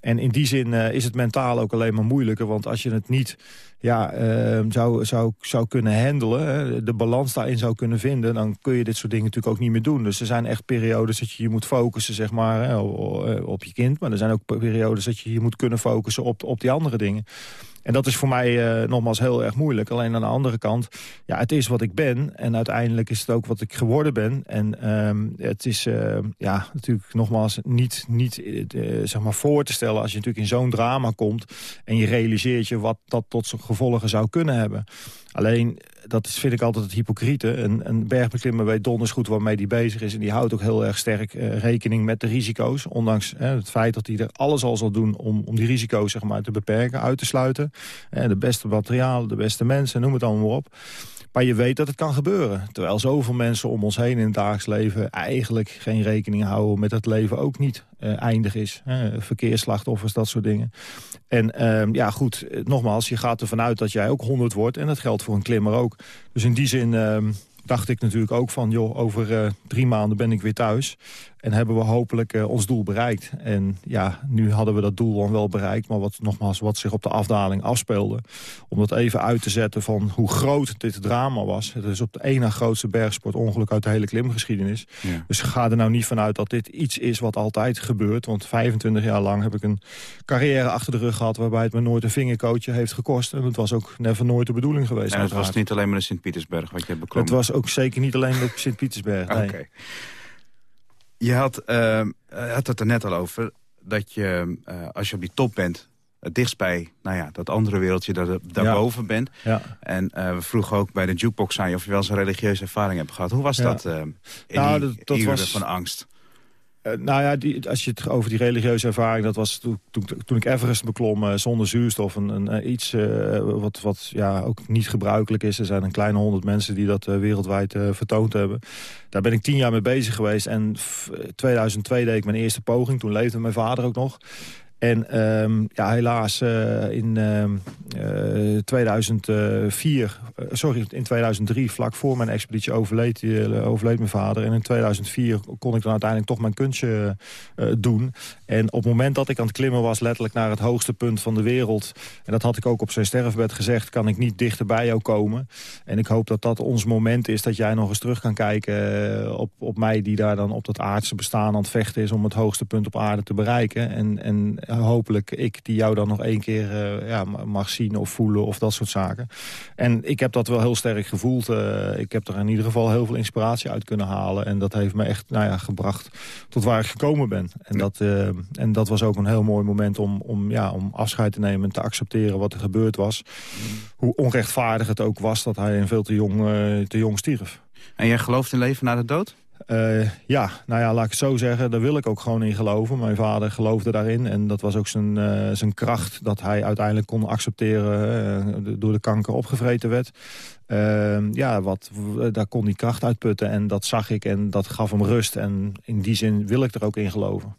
En in die zin uh, is het mentaal ook alleen maar moeilijker. Want als je het niet ja, uh, zou, zou, zou kunnen handelen, de balans daarin zou kunnen vinden... dan kun je dit soort dingen natuurlijk ook niet meer doen. Dus er zijn echt periodes dat je je moet focussen zeg maar, hè, op je kind. Maar er zijn ook periodes dat je je moet kunnen focussen op, op die andere dingen. En dat is voor mij uh, nogmaals heel erg moeilijk. Alleen aan de andere kant, ja, het is wat ik ben. En uiteindelijk is het ook wat ik geworden ben. En um, het is uh, ja, natuurlijk nogmaals niet, niet uh, zeg maar voor te stellen... als je natuurlijk in zo'n drama komt... en je realiseert je wat dat tot zijn gevolgen zou kunnen hebben. Alleen, dat vind ik altijd het hypocriete. Een, een bergbeklimmer weet donders goed waarmee hij bezig is... en die houdt ook heel erg sterk uh, rekening met de risico's. Ondanks het feit dat hij er alles al zal doen om, om die risico's zeg maar, te beperken, uit te sluiten. Uh, de beste materialen, de beste mensen, noem het allemaal maar op. Maar je weet dat het kan gebeuren. Terwijl zoveel mensen om ons heen in het dagelijks leven... eigenlijk geen rekening houden met dat leven ook niet uh, eindig is. Hè? Verkeersslachtoffers, dat soort dingen. En uh, ja, goed, nogmaals, je gaat ervan uit dat jij ook 100 wordt. En dat geldt voor een klimmer ook. Dus in die zin uh, dacht ik natuurlijk ook van... joh, over uh, drie maanden ben ik weer thuis. En hebben we hopelijk uh, ons doel bereikt. En ja, nu hadden we dat doel dan wel bereikt. Maar wat, nogmaals, wat zich op de afdaling afspeelde. Om dat even uit te zetten van hoe groot dit drama was. Het is op de ene grootste bergsportongeluk uit de hele klimgeschiedenis. Ja. Dus ga er nou niet vanuit dat dit iets is wat altijd gebeurt. Want 25 jaar lang heb ik een carrière achter de rug gehad... waarbij het me nooit een vingerkootje heeft gekost. En het was ook never nooit de bedoeling geweest. En het was niet alleen maar de Sint-Pietersberg wat je hebt beklommen? Het was ook zeker niet alleen de Sint-Pietersberg, nee. Je had, uh, had het er net al over dat je, uh, als je op die top bent... het dichtst bij nou ja, dat andere wereldje daar, daarboven ja. bent. Ja. En uh, we vroegen ook bij de jukebox aan je... of je wel eens een religieuze ervaring hebt gehad. Hoe was Ja. dat in Nou, die dat- dat was- van angst? Eh, nou ja, die, als je het over die religieuze ervaring... dat was toen, toen, ik Everest beklom eh, zonder zuurstof. Een, een, eh, iets wat, wat ja, ook niet gebruikelijk is. Er zijn een kleine honderd mensen die dat wereldwijd vertoond hebben. Daar ben ik tien jaar mee bezig geweest. En f- 2002 deed ik mijn eerste poging. Toen leefde mijn vader ook nog. En ehm, ja, helaas uh, in uh, uh, 2004, sorry, in 2003, vlak voor mijn expeditie overleed, overleed mijn vader. En in 2004 kon ik dan uiteindelijk toch mijn kunstje doen. En op het moment dat ik aan het klimmen was, letterlijk naar het hoogste punt van de wereld... en dat had ik ook op zijn sterfbed gezegd, kan ik niet dichter bij jou komen. En ik hoop dat dat ons moment is dat jij nog eens terug kan kijken op, op mij... die daar dan op dat aardse bestaan aan het vechten is om het hoogste punt op aarde te bereiken. En, en hopelijk ik die jou dan nog één keer uh, ja, mag zien of voelen of dat soort zaken. En ik heb dat wel heel sterk gevoeld. Uh, ik heb er in ieder geval heel veel inspiratie uit kunnen halen. En dat heeft me echt nou ja, gebracht tot waar ik gekomen ben. En dat, uh, en dat was ook een heel mooi moment om, om, ja, om afscheid te nemen en te accepteren wat er gebeurd was. Hoe onrechtvaardig het ook was dat hij een veel te jong, te jong stierf. En jij gelooft in leven na de dood? Uh, ja, nou ja, laat ik het zo zeggen. Daar wil ik ook gewoon in geloven. Mijn vader geloofde daarin. En dat was ook zijn, uh, zijn kracht dat hij uiteindelijk kon accepteren... Uh, door de kanker opgevreten werd. Ehm, ja, wat, daar kon hij kracht uitputten. En dat zag ik en dat gaf hem rust. En in die zin wil ik er ook in geloven.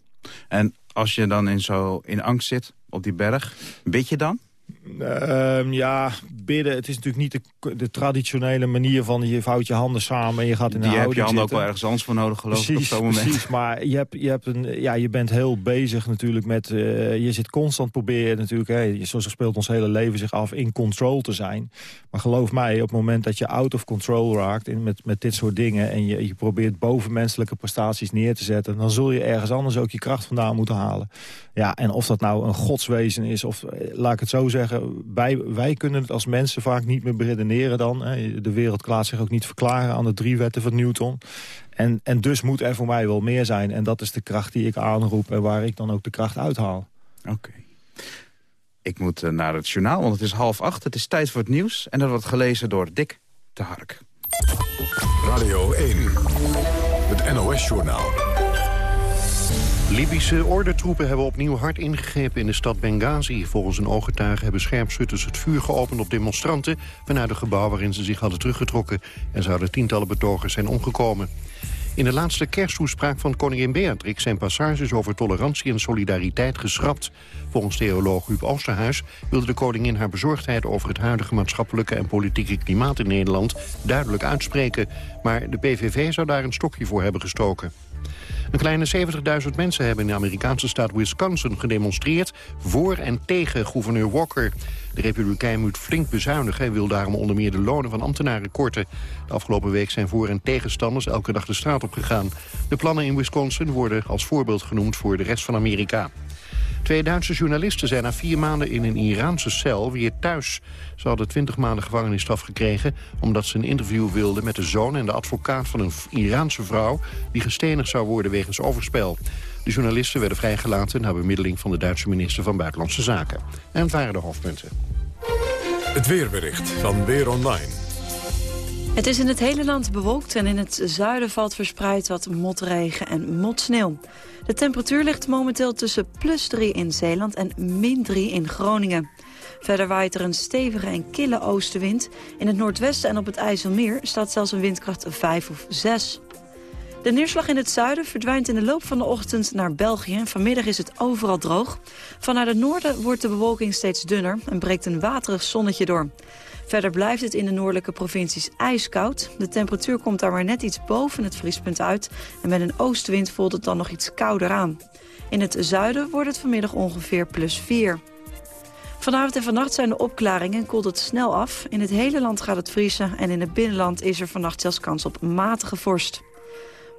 En als je dan in, zo in angst zit op die berg, bid je dan? Uh, ja, bidden. Het is natuurlijk niet de, de, traditionele manier van je vouwt je handen samen en je gaat in de Die heb je handen ook wel ergens anders voor nodig geloof precies, ik op zo'n moment. Precies, maar je, hebt, je, hebt een, ja, je bent heel bezig natuurlijk met... Uh, je zit constant proberen natuurlijk, hè, zo speelt ons hele leven zich af, in control te zijn. Maar geloof mij, op het moment dat je out of control raakt in, met, met dit soort dingen... en je, je probeert bovenmenselijke prestaties neer te zetten... dan zul je ergens anders ook je kracht vandaan moeten halen. Ja, en of dat nou een godswezen is, of eh, laat ik het zo zeggen... Wij, wij kunnen het als mensen vaak niet meer beredeneren dan. Hè. De wereld laat zich ook niet verklaren aan de drie wetten van Newton. En, en dus moet er voor mij wel meer zijn. En dat is de kracht die ik aanroep en waar ik dan ook de kracht uithaal. Oké. Ik moet uh, naar het journaal, want het is half acht. Het is tijd voor het nieuws. En dat wordt gelezen door Dick de Hark. Radio 1, het NOS-journaal. Libische ordentroepen hebben opnieuw hard ingegrepen in de stad Benghazi. Volgens een ooggetuige hebben scherpschutters het vuur geopend op demonstranten... vanuit het gebouw waarin ze zich hadden teruggetrokken. En zouden tientallen betogers zijn omgekomen. In de laatste kersttoespraak van koningin Beatrix zijn passages over tolerantie en solidariteit geschrapt. Volgens theoloog Huub Oosterhuis wilde de koningin haar bezorgdheid over het huidige maatschappelijke en politieke klimaat in Nederland duidelijk uitspreken. Maar de PVV zou daar een stokje voor hebben gestoken. Een kleine 70.000 mensen hebben in de Amerikaanse staat Wisconsin gedemonstreerd... voor en tegen gouverneur Walker. De republikein moet flink bezuinigen en wil daarom onder meer de lonen van ambtenaren korten. De afgelopen week zijn voor- en tegenstanders elke dag de straat op gegaan. De plannen in Wisconsin worden als voorbeeld genoemd voor de rest van Amerika. Twee Duitse journalisten zijn na vier maanden in een Iraanse cel weer thuis. Ze hadden twintig maanden gevangenisstraf gekregen... omdat ze een interview wilden met de zoon en de advocaat van een Iraanse vrouw... die gestenigd zou worden wegens overspel. De journalisten werden vrijgelaten na bemiddeling van de Duitse minister van Buitenlandse Zaken. En waren de hoofdpunten. Het weerbericht van Weer Online. Het is in het hele land bewolkt en in het zuiden valt verspreid wat motregen en motsneeuw. De temperatuur ligt momenteel tussen plus 3 in Zeeland en min 3 in Groningen. Verder waait er een stevige en kille oostenwind. In het noordwesten en op het IJsselmeer staat zelfs een windkracht 5 of 6. De neerslag in het zuiden verdwijnt in de loop van de ochtend naar België. Vanmiddag is het overal droog. Vanuit het noorden wordt de bewolking steeds dunner en breekt een waterig zonnetje door. Verder blijft het in de noordelijke provincies ijskoud. De temperatuur komt daar maar net iets boven het vriespunt uit. En met een oostenwind voelt het dan nog iets kouder aan. In het zuiden wordt het vanmiddag ongeveer plus 4. Vanavond en vannacht zijn de opklaringen en koelt het snel af. In het hele land gaat het vriezen en in het binnenland is er vannacht zelfs kans op matige vorst.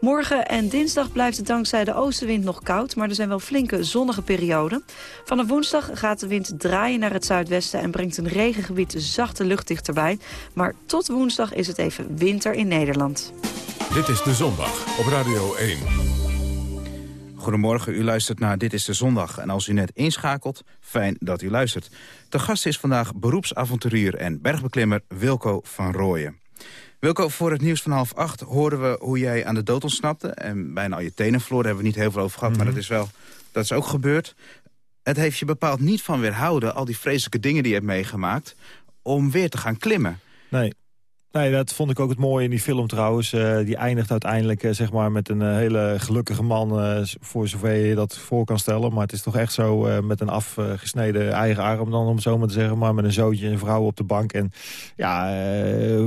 Morgen en dinsdag blijft het dankzij de oostenwind nog koud... maar er zijn wel flinke zonnige perioden. Vanaf woensdag gaat de wind draaien naar het zuidwesten... en brengt een regengebied zachte lucht dichterbij. Maar tot woensdag is het even winter in Nederland. Dit is De Zondag op Radio 1. Goedemorgen, u luistert naar Dit is de Zondag. En als u net inschakelt, fijn dat u luistert. De gast is vandaag beroepsavonturier en bergbeklimmer Wilco van Rooyen. Wilco, voor het nieuws van half acht hoorden we hoe jij aan de dood ontsnapte. En bijna al je tenen verloren, daar hebben we niet heel veel over gehad. Maar Mhm. dat is wel, dat is ook gebeurd. Het heeft je bepaald niet van weerhouden, al die vreselijke dingen die je hebt meegemaakt... om weer te gaan klimmen. Nee. Nee, dat vond ik ook het mooie in die film trouwens. Uh, die eindigt uiteindelijk uh, zeg maar met een uh, hele gelukkige man... voor zover je dat voor kan stellen. Maar het is toch echt zo met een afgesneden eigen arm dan, om zo maar te zeggen. Maar met een zootje en een vrouw op de bank. En ja,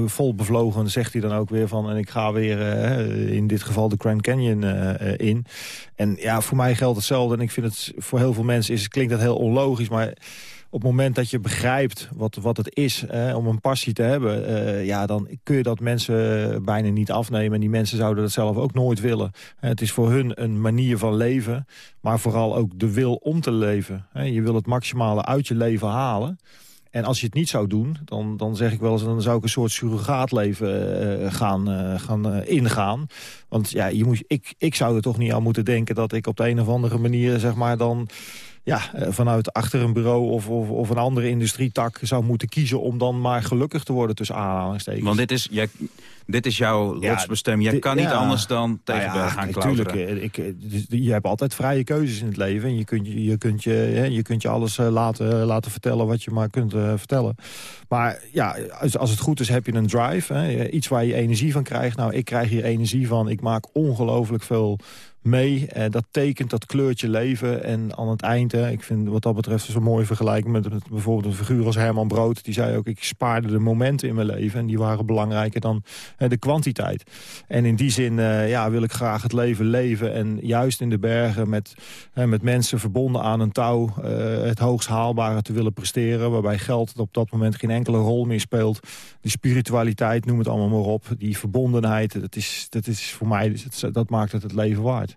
vol bevlogen zegt hij dan ook weer van... en ik ga weer in dit geval de Grand Canyon in. En ja, voor mij geldt hetzelfde. En ik vind het voor heel veel mensen is, klinkt dat heel onlogisch... maar op het moment dat je begrijpt wat, wat het is om een passie te hebben... Uh, ja, dan kun je dat mensen bijna niet afnemen. En die mensen zouden dat zelf ook nooit willen. het is voor hun een manier van leven, maar vooral ook de wil om te leven. je wil het maximale uit je leven halen. En als je het niet zou doen, dan, dan zeg ik wel eens... dan zou ik een soort surrogaatleven gaan, gaan ingaan. Want ja, je moet, ik, ik zou er toch niet aan moeten denken... dat ik op de een of andere manier zeg maar dan ja, eh, vanuit achter een bureau of, of, of, een andere industrietak zou moeten kiezen... om dan maar gelukkig te worden tussen aanhalingstekens. Want dit is, jij, dit is jouw ja, lotsbestemming. Jij kan niet anders dan tegen nou ja, gaan klauteren. Tuurlijk, ik, eh, dus je hebt altijd vrije keuzes in het leven. En je kunt je, je, kunt je, je, kunt je alles eh, laten, laten vertellen wat je maar kunt uh, vertellen. Maar ja, als, als het goed is heb je een drive. Hè, iets waar je energie van krijgt. Nou, ik krijg hier energie van. Ik maak ongelooflijk veel mee. Eh, dat tekent dat kleurtje leven. En aan het eind, ik vind wat dat betreft zo'n mooie vergelijking... met, bijvoorbeeld een figuur als Herman Brood. Die zei ook, ik spaarde de momenten in mijn leven. En die waren belangrijker dan de kwantiteit. En in die zin eh, ja, wil ik graag het leven leven. En juist in de bergen met, met mensen verbonden aan een touw... Eh, het hoogst haalbare te willen presteren. Waarbij geld op dat moment geen enkele rol meer speelt. Die spiritualiteit, noem het allemaal maar op. Die verbondenheid, dat is, dat is voor mij, dat maakt het het leven waard.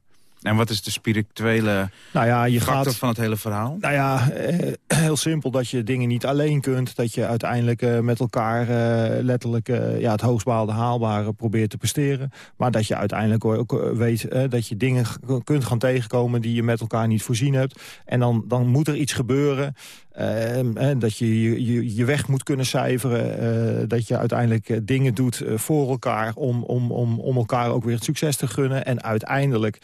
En wat is de spirituele nou ja, je factor gaat, van het hele verhaal? Nou ja, eh, heel simpel dat je dingen niet alleen kunt. Dat je uiteindelijk eh, met elkaar eh, letterlijk eh, ja, het hoogstbaalde haalbare probeert te presteren. Maar dat je uiteindelijk ook weet dat je dingen kunt gaan tegenkomen die je met elkaar niet voorzien hebt. En dan, dan moet er iets gebeuren. Ehm, dat je, je je weg moet kunnen cijferen. dat je uiteindelijk dingen doet voor elkaar om, om, om, om elkaar ook weer het succes te gunnen. En uiteindelijk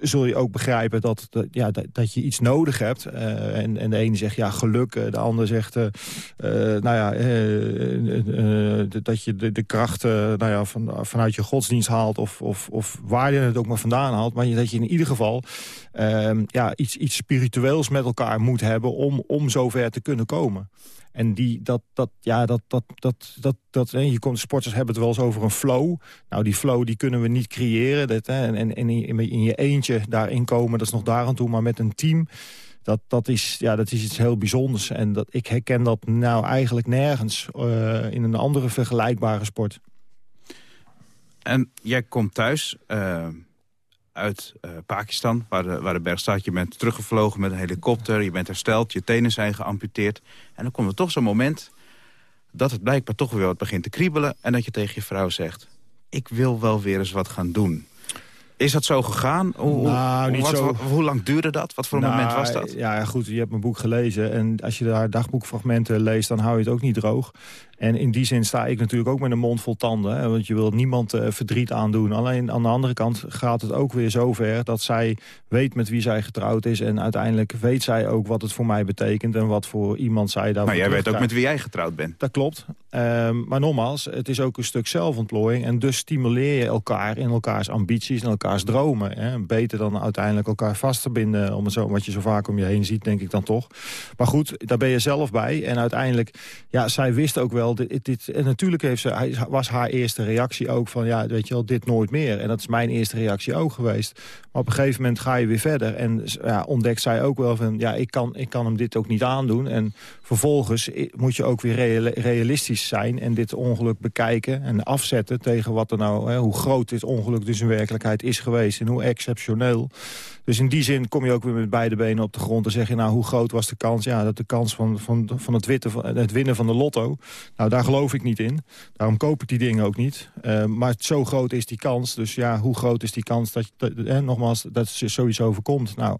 zul je ook begrijpen dat, dat, ja, dat, dat, je iets nodig hebt. En, en de ene zegt ja geluk, de ander zegt nou ja, dat je de, de nou ja, van, vanuit je godsdienst haalt of, of, of waar je het ook maar vandaan haalt. Maar dat je in ieder geval ehm, ja, iets, iets spiritueels met elkaar moet hebben om, om zover te kunnen komen. En die, dat, dat, ja, dat, dat, dat, dat, dat, je komt, sporters hebben het wel eens over een flow. Nou, die flow die kunnen we niet creëren. Dat, hè, en en in, in je eentje daarin komen, dat is nog daar aan toe. Maar met een team, dat, dat, is, ja, dat is iets heel bijzonders. En dat, ik herken dat nou eigenlijk nergens uh, in een andere vergelijkbare sport. En jij komt thuis... Uh uit uh, Pakistan, waar de, waar de berg staat. Je bent teruggevlogen met een helikopter, je bent hersteld, je tenen zijn geamputeerd. En dan komt er toch zo'n moment dat het blijkbaar toch weer wat begint te kriebelen... en dat je tegen je vrouw zegt, ik wil wel weer eens wat gaan doen. Is dat zo gegaan? Hoe, nou, niet wat, zo... hoe lang duurde dat? Wat voor een moment was dat? Ja, goed, je hebt mijn boek gelezen. En als je daar dagboekfragmenten leest, dan hou je het ook niet droog. En in die zin sta ik natuurlijk ook met een mond vol tanden. Hè, want je wilt niemand uh, verdriet aandoen. Alleen aan de andere kant gaat het ook weer zover... dat zij weet met wie zij getrouwd is. En uiteindelijk weet zij ook wat het voor mij betekent... en wat voor iemand zij daar. Maar jij weet ook met wie jij getrouwd bent. Dat klopt. Um, maar nogmaals, het is ook een stuk zelfontplooiing. En dus stimuleer je elkaar in elkaars ambities en elkaars dromen. Hè. Beter dan uiteindelijk elkaar vast te binden... Om het zo, wat je zo vaak om je heen ziet, denk ik dan toch. Maar goed, daar ben je zelf bij. En uiteindelijk, ja, zij wist ook wel en natuurlijk heeft ze, was haar eerste reactie ook van... ja, weet je wel, dit nooit meer. En dat is mijn eerste reactie ook geweest. Maar op een gegeven moment ga je weer verder. En ja, ontdekt zij ook wel van... ja, ik kan, ik kan hem dit ook niet aandoen. En vervolgens moet je ook weer realistisch zijn... en dit ongeluk bekijken en afzetten tegen wat er nou... Hè, hoe groot dit ongeluk dus in werkelijkheid is geweest... en hoe exceptioneel. Dus in die zin kom je ook weer met beide benen op de grond... en zeg je, nou, hoe groot was de kans? Ja, dat de kans van, van, van, het, winnen van de lotto... daar geloof ik niet in. Daarom koop ik die dingen ook niet. Uh, maar zo groot is die kans. Dus ja, hoe groot is die kans dat, dat eh, nogmaals, dat sowieso overkomt? Nou,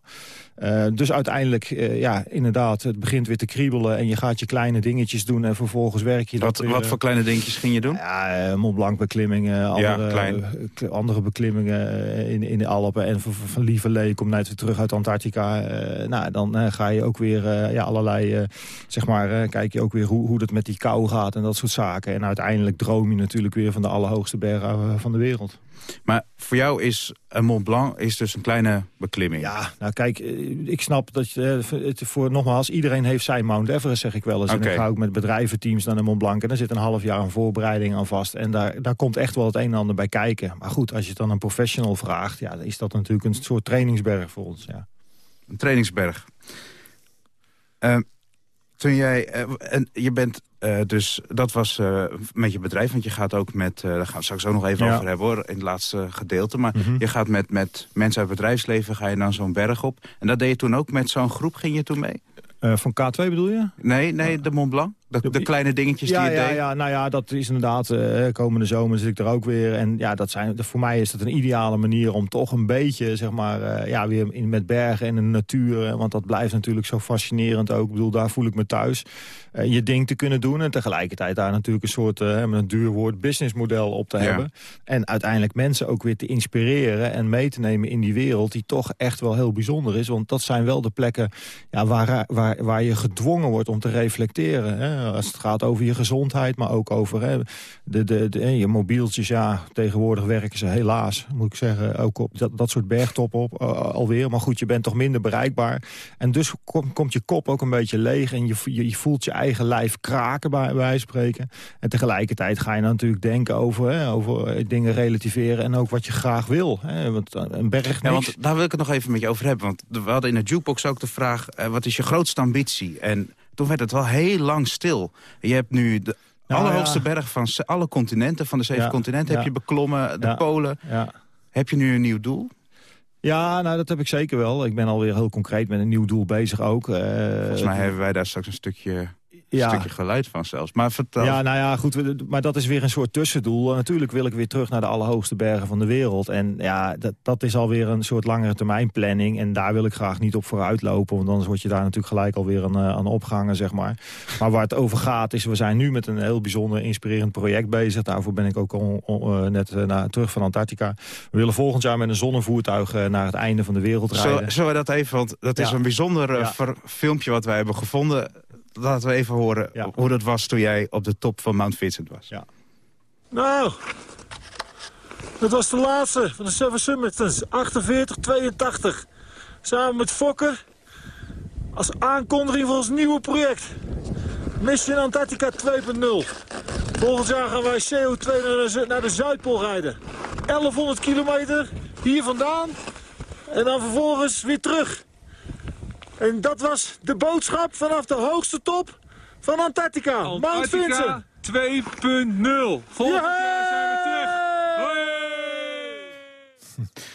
uh, dus uiteindelijk, uh, ja, inderdaad, het begint weer te kriebelen... en je gaat je kleine dingetjes doen en vervolgens werk je wat, dat... Wat voor kleine dingetjes ging je doen? Ja, Mont Blanc beklimmingen, andere, andere beklimmingen in, in de Alpen... en van, van Lieverlee, kom net weer terug uit Antarctica. nou, dan ga je ook weer ja, allerlei, zeg maar, kijk je ook weer hoe, hoe dat met die kou gaat gaat en dat soort zaken. En uiteindelijk droom je natuurlijk weer van de allerhoogste bergen van de wereld. Maar voor jou is een Mont Blanc is dus een kleine beklimming. Ja, nou kijk, ik snap dat je, het voor nogmaals, iedereen heeft zijn Mount Everest, zeg ik wel eens. En dan ga ik met bedrijventeams naar de Mont Blanc en daar zit een half jaar een voorbereiding aan vast. En daar, daar komt echt wel het een en ander bij kijken. Maar goed, als je het dan een professional vraagt, ja, dan is dat natuurlijk een soort trainingsberg voor ons. Ja. Een trainingsberg. Uh, toen jij, uh, en je bent uh, dus, dat was uh, met je bedrijf, want je gaat ook met, daar gaan we straks ook nog even over hebben hoor, in het laatste gedeelte. Maar mm -hmm. je gaat met, met mensen uit het bedrijfsleven, ga je dan zo'n berg op. En dat deed je toen ook met zo'n groep, ging je toen mee? van K2 bedoel je? Nee, nee, de Mont Blanc. De, de kleine dingetjes ja, die je ja, deed. Ja, nou ja, dat is inderdaad, uh, komende zomer zit ik er ook weer. En ja, dat zijn, voor mij is dat een ideale manier om toch een beetje, zeg maar, uh, ja, weer in, met bergen en de natuur. Want dat blijft natuurlijk zo fascinerend ook. Ik bedoel, daar voel ik me thuis. Uh, je ding te kunnen doen en tegelijkertijd daar natuurlijk een soort, met een duur woord, businessmodel op te ja. hebben. En uiteindelijk mensen ook weer te inspireren en mee te nemen in die wereld die toch echt wel heel bijzonder is. Want dat zijn wel de plekken ja, waar, waar, waar je gedwongen wordt om te reflecteren. Hè? Als het gaat over je gezondheid, maar ook over hè, de, de, de, je mobieltjes. Ja, tegenwoordig werken ze helaas, moet ik zeggen, ook op dat, dat soort bergtoppen op uh, alweer. Maar goed, je bent toch minder bereikbaar. En dus kom, komt je kop ook een beetje leeg en je, je, je voelt je eigen lijf kraken, bij wijze spreken. En tegelijkertijd ga je natuurlijk denken over, hè, over dingen relativeren en ook wat je graag wil. Hè, want een berg ja, want daar wil ik het nog even met je over hebben. Want we hadden in de jukebox ook de vraag, uh, wat is je grootste ambitie? En toen werd het wel heel lang stil. Je hebt nu de nou, allerhoogste ja. berg van alle continenten, van de zeven ja, continenten, heb je beklommen. De Polen. Heb je nu een nieuw doel? Ja, nou dat heb ik zeker wel. Ik ben alweer heel concreet met een nieuw doel bezig ook. Uh, Volgens mij hebben wij daar straks een stukje ja. stukje geluid van zelfs. Maar vertel. Ja, nou ja, goed. Maar dat is weer een soort tussendoel. Natuurlijk wil ik weer terug naar de allerhoogste bergen van de wereld. En ja, dat, dat is alweer een soort langere termijn planning. En daar wil ik graag niet op vooruit lopen. Want anders word je daar natuurlijk gelijk alweer aan, aan opgehangen, zeg maar. Maar waar het over gaat is, we zijn nu met een heel bijzonder inspirerend project bezig. Daarvoor ben ik ook on, uh, net naar, terug van Antarctica. We willen volgend jaar met een zonnevoertuig naar het einde van de wereld rijden. Zullen we dat even, want dat is ja. een bijzonder ja. filmpje wat wij hebben gevonden laten we even horen ja. hoe dat was toen jij op de top van Mount Vincent was. Ja. Nou, dat was de laatste van de Seven Summits, 48-82. Samen met Fokker als aankondiging van ons nieuwe project. Mission Antarctica 2.0. Volgend jaar gaan wij CO2 naar de, naar de Zuidpool rijden. 1100 kilometer hier vandaan en dan vervolgens weer terug. En dat was de boodschap vanaf de hoogste top van Antarctica. Antarctica Mount Vincent. 2.0. Volgend jaar zijn we terug.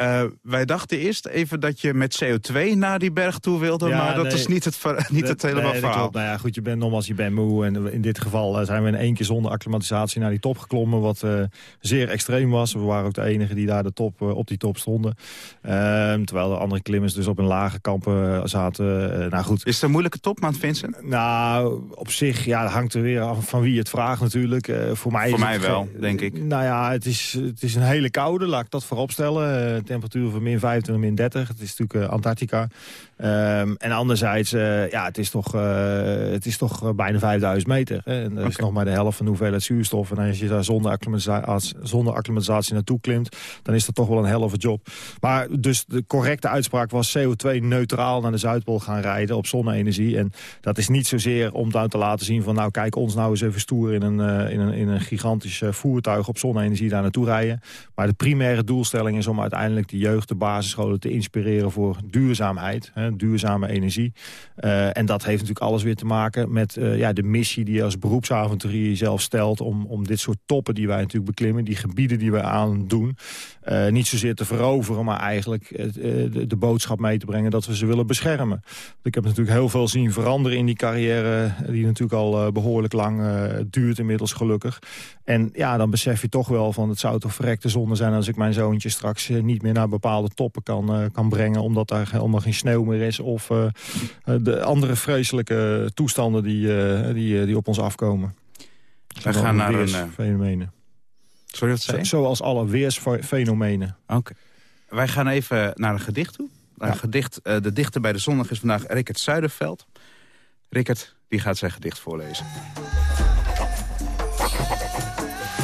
Uh, wij dachten eerst even dat je met CO2 naar die berg toe wilde, ja, maar dat nee, is niet het, niet dat, het helemaal nee, verhaal. Nou ja, goed, je bent nogmaals, je bent moe. En in dit geval uh, zijn we in één keer zonder acclimatisatie naar die top geklommen, wat uh, zeer extreem was. We waren ook de enigen die daar de top, op die top stonden. Ehm, terwijl de andere klimmers dus op een lage kampen zaten. nou goed. Is het een moeilijke top, Mount Vincent? Nou, op zich, ja, dat hangt er weer af van wie het vraagt natuurlijk. voor mij, voor mij wel, denk ik. Nou ja, het is, het is een hele koude, laat ik dat vooropstellen temperatuur van min 25, min 30. Het is natuurlijk uh, Antarctica. Um, en anderzijds, uh, ja, het is toch, uh, het is toch bijna 5000 meter. Hè? En dat okay. is nog maar de helft van de hoeveelheid zuurstof. En als je daar zonder acclimatisatie, zonder acclimatisatie naartoe klimt... dan is dat toch wel een helft job. Maar dus de correcte uitspraak was CO2-neutraal naar de Zuidpool gaan rijden op zonne-energie. En dat is niet zozeer om daar te laten zien van... nou, kijk ons nou eens even stoer in een, in een, in een gigantisch voertuig op zonne-energie daar naartoe rijden. Maar de primaire doelstelling is om uiteindelijk de jeugd, de basisscholen te inspireren voor duurzaamheid. Hè, duurzame energie. Uh, en dat heeft natuurlijk alles weer te maken met uh, ja, de missie die je als beroepsavonturier zelf stelt... Om, om dit soort toppen die wij natuurlijk beklimmen, die gebieden die we aan doen... Uh, niet zozeer te veroveren, maar eigenlijk de, de, boodschap mee te brengen... dat we ze willen beschermen. Ik heb natuurlijk heel veel zien veranderen in die carrière... die natuurlijk al behoorlijk lang duurt inmiddels gelukkig. En ja, dan besef je toch wel van het zou toch verrekte zonde zijn... als ik mijn zoontje straks niet meer naar bepaalde toppen kan, kan brengen... omdat daar helemaal geen sneeuw meer is. Of uh, de andere vreselijke toestanden die, uh, die, die op ons afkomen. We gaan naar een... Fenomenen. Sorry, wat zei Zo, Zoals alle weersfenomenen. Oké. Okay. Wij gaan even naar een gedicht toe. Een ja. gedicht, de dichter bij de zondag is vandaag Rickert Zuiderveld. Rickert, die gaat zijn gedicht voorlezen.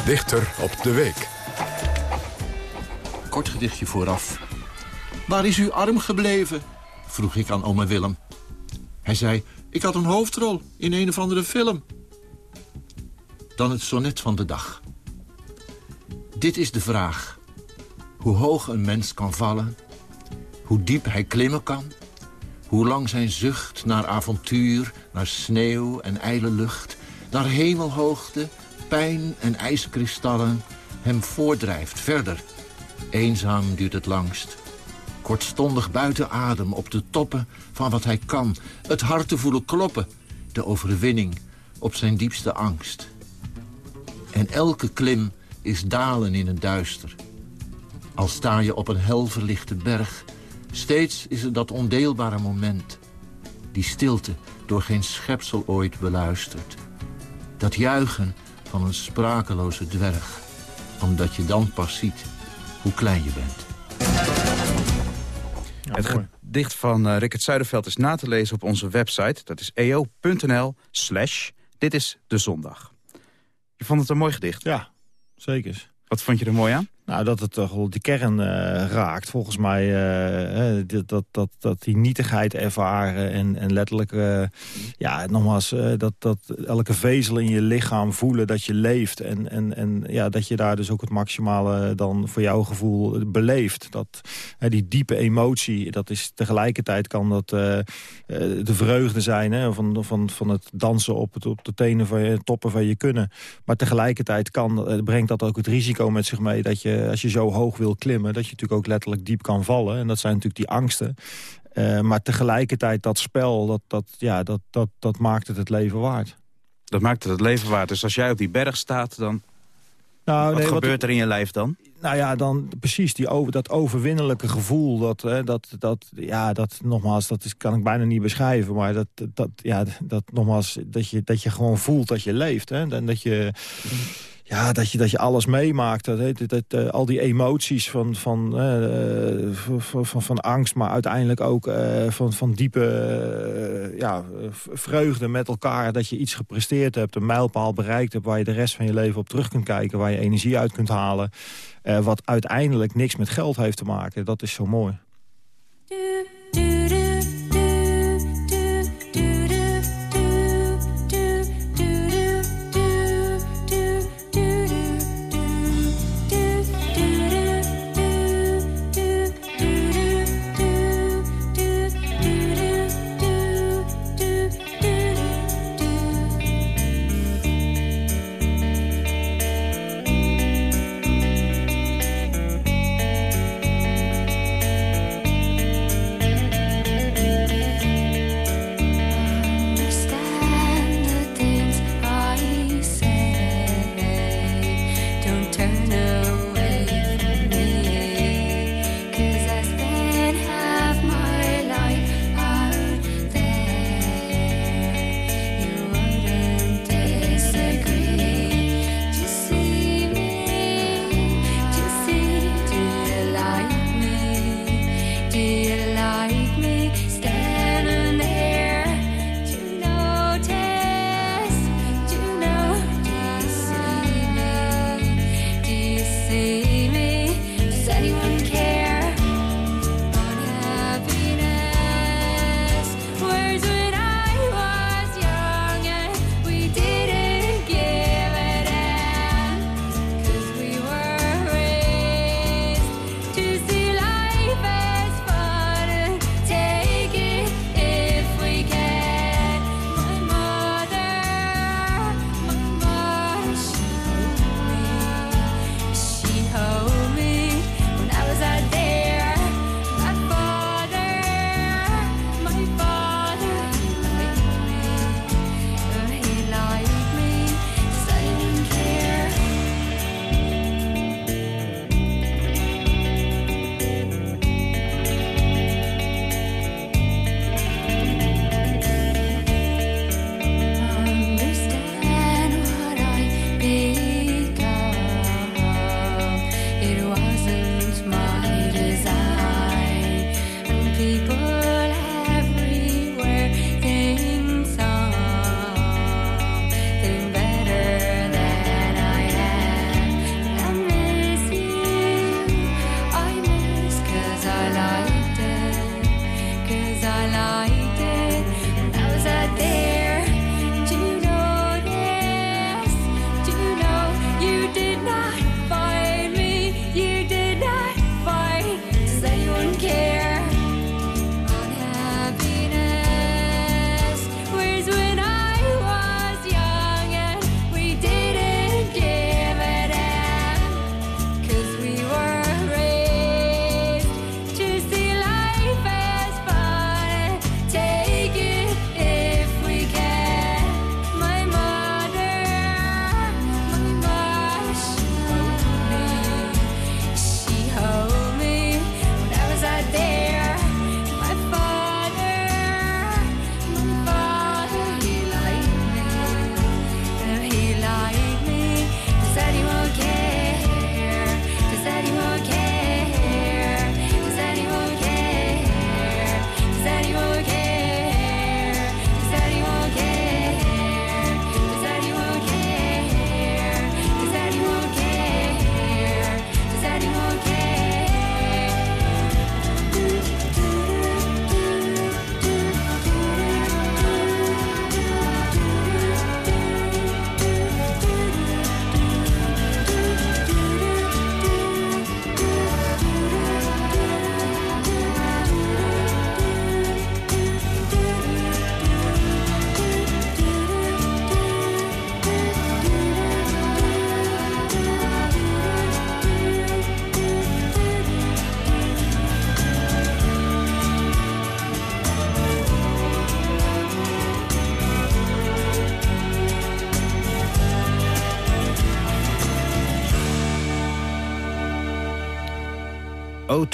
Dichter op de week. Kort gedichtje vooraf. Waar is uw arm gebleven? Vroeg ik aan oma Willem. Hij zei, ik had een hoofdrol in een of andere film. Dan het sonnet van de dag. Dit is de vraag. Hoe hoog een mens kan vallen. Hoe diep hij klimmen kan. Hoe lang zijn zucht naar avontuur, naar sneeuw en ijle lucht... naar hemelhoogte, pijn en ijskristallen hem voordrijft verder. Eenzaam duurt het langst. Kortstondig buiten adem op de toppen van wat hij kan. Het hart te voelen kloppen. De overwinning op zijn diepste angst. En elke klim is dalen in het duister. Al sta je op een hel verlichte berg... steeds is er dat ondeelbare moment. Die stilte door geen schepsel ooit beluisterd. Dat juichen van een sprakeloze dwerg. Omdat je dan pas ziet hoe klein je bent. Het gedicht van uh, Rickert Zuiderveld is na te lezen op onze website. Dat is eo.nl slash dit is de zondag. Je vond het een mooi gedicht? Ja, zeker. Wat vond je er mooi aan? Nou, dat het toch wel die kern uh, raakt. Volgens mij uh, dat, dat, dat die nietigheid ervaren en, en letterlijk... Uh, ja, nogmaals, dat, dat elke vezel in je lichaam voelen dat je leeft. En, en, en ja, dat je daar dus ook het maximale dan voor jouw gevoel beleeft. Dat, die diepe emotie, dat is tegelijkertijd kan dat de vreugde zijn... Hè, van, van, van het dansen op, het, op de tenen van je toppen van je kunnen. Maar tegelijkertijd kan, brengt dat ook het risico met zich mee... dat je eh, als je zo hoog wil klimmen... dat je natuurlijk ook letterlijk diep kan vallen. En dat zijn natuurlijk die angsten. Uh, maar tegelijkertijd dat spel, dat, dat, ja, dat, dat, dat maakt het het leven waard. Dat maakt het het leven waard. Dus als jij op die berg staat, dan... Nou, wat nee, gebeurt wat, er in je lijf dan? Nou ja, dan precies die over, dat overwinnelijke gevoel. Dat, hè, dat, dat, ja, dat nogmaals, dat is, kan ik bijna niet beschrijven. Maar dat, dat, ja, dat nogmaals, dat je, dat je gewoon voelt dat je leeft. Hè, en dat je ja, dat je, dat je alles meemaakt. Dat, dat, dat uh, al die emoties van, van, uh, van, van, van, angst, maar uiteindelijk ook uh, van, van diepe ja, vreugde met elkaar. Dat je iets gepresteerd hebt, een mijlpaal bereikt hebt... waar je de rest van je leven op terug kunt kijken, waar je energie uit kunt halen. wat uiteindelijk niks met geld heeft te maken. Dat is zo mooi. Ode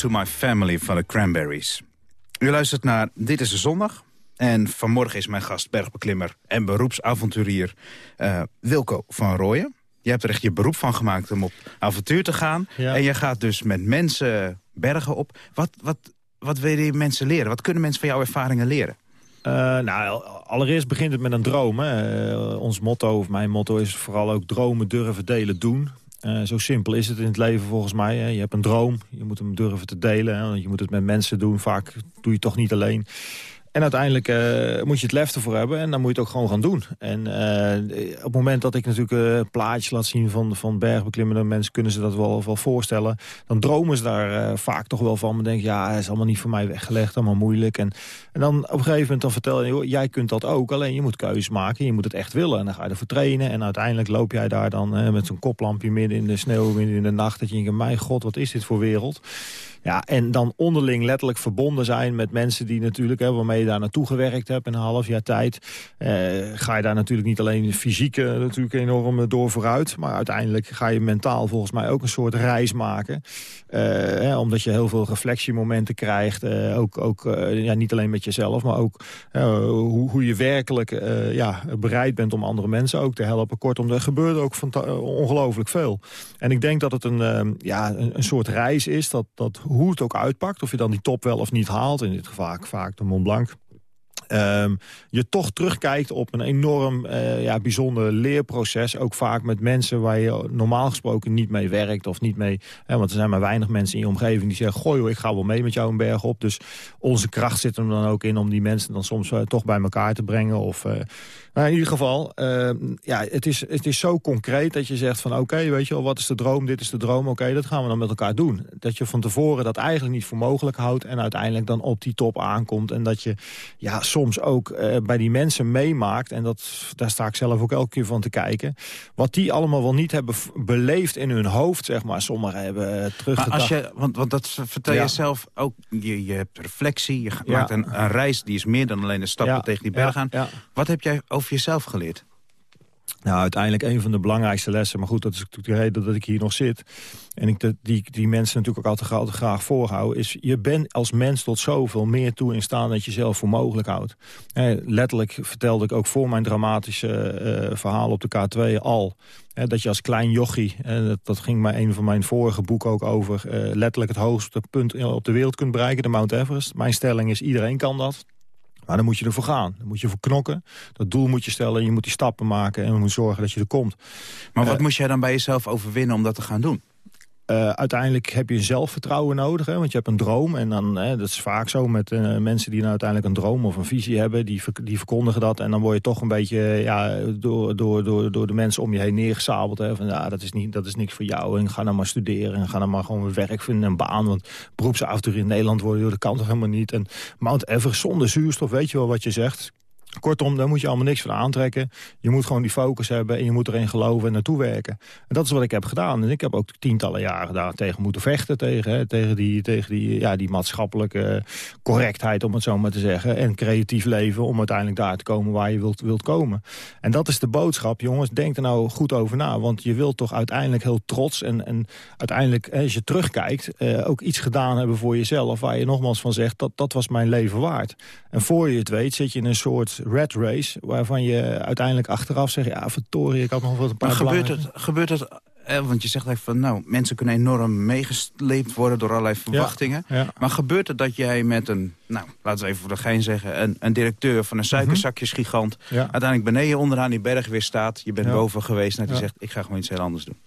to My Family van de Cranberries. U luistert naar Dit is de Zondag. En vanmorgen is mijn gast bergbeklimmer en beroepsavonturier uh, Wilco van Rooyen. Je hebt er echt je beroep van gemaakt om op avontuur te gaan. En je gaat dus met mensen bergen op. Wat, wat, wat wil je mensen leren? Wat kunnen mensen van jouw ervaringen leren? Uh, nou, allereerst begint het met een droom. Hè. Uh, ons motto, of mijn motto, is vooral ook dromen, durven, delen, doen. Uh, zo simpel is het in het leven volgens mij. Hè. Je hebt een droom, je moet hem durven te delen. Hè. Je moet het met mensen doen, vaak doe je het toch niet alleen. En uiteindelijk uh, moet je het lef ervoor hebben en dan moet je het ook gewoon gaan doen. En uh, op het moment dat ik natuurlijk uh, plaatjes laat zien van, van bergbeklimmende mensen... kunnen ze dat wel, wel voorstellen. Dan dromen ze daar vaak toch wel van. Maar denken, ja, het is allemaal niet voor mij weggelegd, allemaal moeilijk. En, en dan op een gegeven moment dan vertel je, jij kunt dat ook. Alleen je moet keuzes maken, je moet het echt willen. En dan ga je ervoor trainen. En uiteindelijk loop jij daar dan met zo'n koplampje midden in de sneeuw, midden in de nacht. Dat je denkt, mijn god, wat is dit voor wereld? Ja, en dan onderling letterlijk verbonden zijn met mensen die natuurlijk, hè, waarmee je daar naartoe gewerkt hebt in een half jaar tijd. Eh, ga je daar natuurlijk niet alleen fysiek uh, natuurlijk enorm door vooruit. Maar uiteindelijk ga je mentaal volgens mij ook een soort reis maken. Eh, omdat je heel veel reflectiemomenten krijgt. Eh, ook ook eh, ja, niet alleen met jezelf, maar ook hoe, hoe je werkelijk ja, bereid bent om andere mensen ook te helpen. Kortom, er gebeurt ook ongelooflijk veel. En ik denk dat het een, ja, een, een soort reis is dat, dat hoe het ook uitpakt. Of je dan die top wel of niet haalt. In dit geval vaak de Mont Blanc. Um, je toch terugkijkt op een enorm uh, ja, bijzonder leerproces. Ook vaak met mensen waar je normaal gesproken niet mee werkt. Of niet mee, hè, want er zijn maar weinig mensen in je omgeving die zeggen... gooi ik ga wel mee met jou een berg op. Dus onze kracht zit er dan ook in om die mensen dan soms uh, toch bij elkaar te brengen. Of, uh, maar in ieder geval, uh, ja, het, is, het is zo concreet dat je zegt van... oké, weet je wel, wat is de droom, dit is de droom, oké, dat gaan we dan met elkaar doen. Dat je van tevoren dat eigenlijk niet voor mogelijk houdt... en uiteindelijk dan op die top aankomt. En dat je ja, soms ook uh, bij die mensen meemaakt... en dat, daar sta ik zelf ook elke keer van te kijken... wat die allemaal wel niet hebben beleefd in hun hoofd, zeg maar. Sommigen hebben uh, teruggedacht. Maar als je, want, want dat vertel ja. je zelf ook, je, je hebt reflectie... je maakt een, een, reis die is meer dan alleen een stapje ja. tegen die berg aan. Wat heb jij over jezelf geleerd? Nou, uiteindelijk een van de belangrijkste lessen. Maar goed, dat is natuurlijk de reden dat ik hier nog zit. En ik die, die mensen natuurlijk ook altijd, graag voorhouden. Is je bent als mens tot zoveel meer toe in staan dat je zelf voor mogelijk houdt. Eh, letterlijk vertelde ik ook voor mijn dramatische uh, verhaal op de K2 al. Eh, dat je als klein jochie, eh, dat, ging maar een van mijn vorige boeken ook over... Uh, letterlijk het hoogste punt op de wereld kunt bereiken, de Mount Everest. Mijn stelling is, iedereen kan dat. Maar dan moet je ervoor gaan. Dan moet je voor knokken. Dat doel moet je stellen. Je moet die stappen maken. En je moet zorgen dat je er komt. Maar wat uh, moest jij dan bij jezelf overwinnen om dat te gaan doen? Uh, uiteindelijk heb je zelfvertrouwen nodig, hè, want je hebt een droom. En dan, hè, dat is vaak zo met uh, mensen die nou uiteindelijk een droom of een visie hebben. Die, die verkondigen dat en dan word je toch een beetje ja, door, door, door, door de mensen om je heen neergesabeld. Hè, van ja, dat is, niet, dat is niks voor jou en ga dan maar studeren. En ga dan maar gewoon werk vinden, een baan. Want beroepsavontuur in Nederland worden, dat kan toch helemaal niet. En Mount Everest zonder zuurstof, weet je wel wat je zegt. Kortom, daar moet je allemaal niks van aantrekken. Je moet gewoon die focus hebben en je moet erin geloven en naartoe werken. En dat is wat ik heb gedaan. En ik heb ook tientallen jaren daar tegen moeten vechten. Tegen, hè, tegen, die, tegen die, ja, die maatschappelijke correctheid, om het zo maar te zeggen. En creatief leven om uiteindelijk daar te komen waar je wilt, wilt komen. En dat is de boodschap, jongens. Denk er nou goed over na. Want je wilt toch uiteindelijk heel trots en, en uiteindelijk, als je terugkijkt... Eh, ook iets gedaan hebben voor jezelf. Waar je nogmaals van zegt, dat, dat was mijn leven waard. En voor je het weet zit je in een soort red race... waarvan je uiteindelijk achteraf zegt... ja, vertorie, ik had nog wat een paar maar gebeurt het, gebeurt het eh, want je zegt even van, nou, mensen kunnen enorm meegesleept worden door allerlei verwachtingen. Ja, ja. Maar gebeurt het dat jij met een, nou, laten we even voor de gein zeggen... een, een directeur van een suikerzakjesgigant... Mm -hmm. uiteindelijk beneden onderaan die berg weer staat... je bent boven geweest en dat je zegt, ik ga gewoon iets heel anders doen.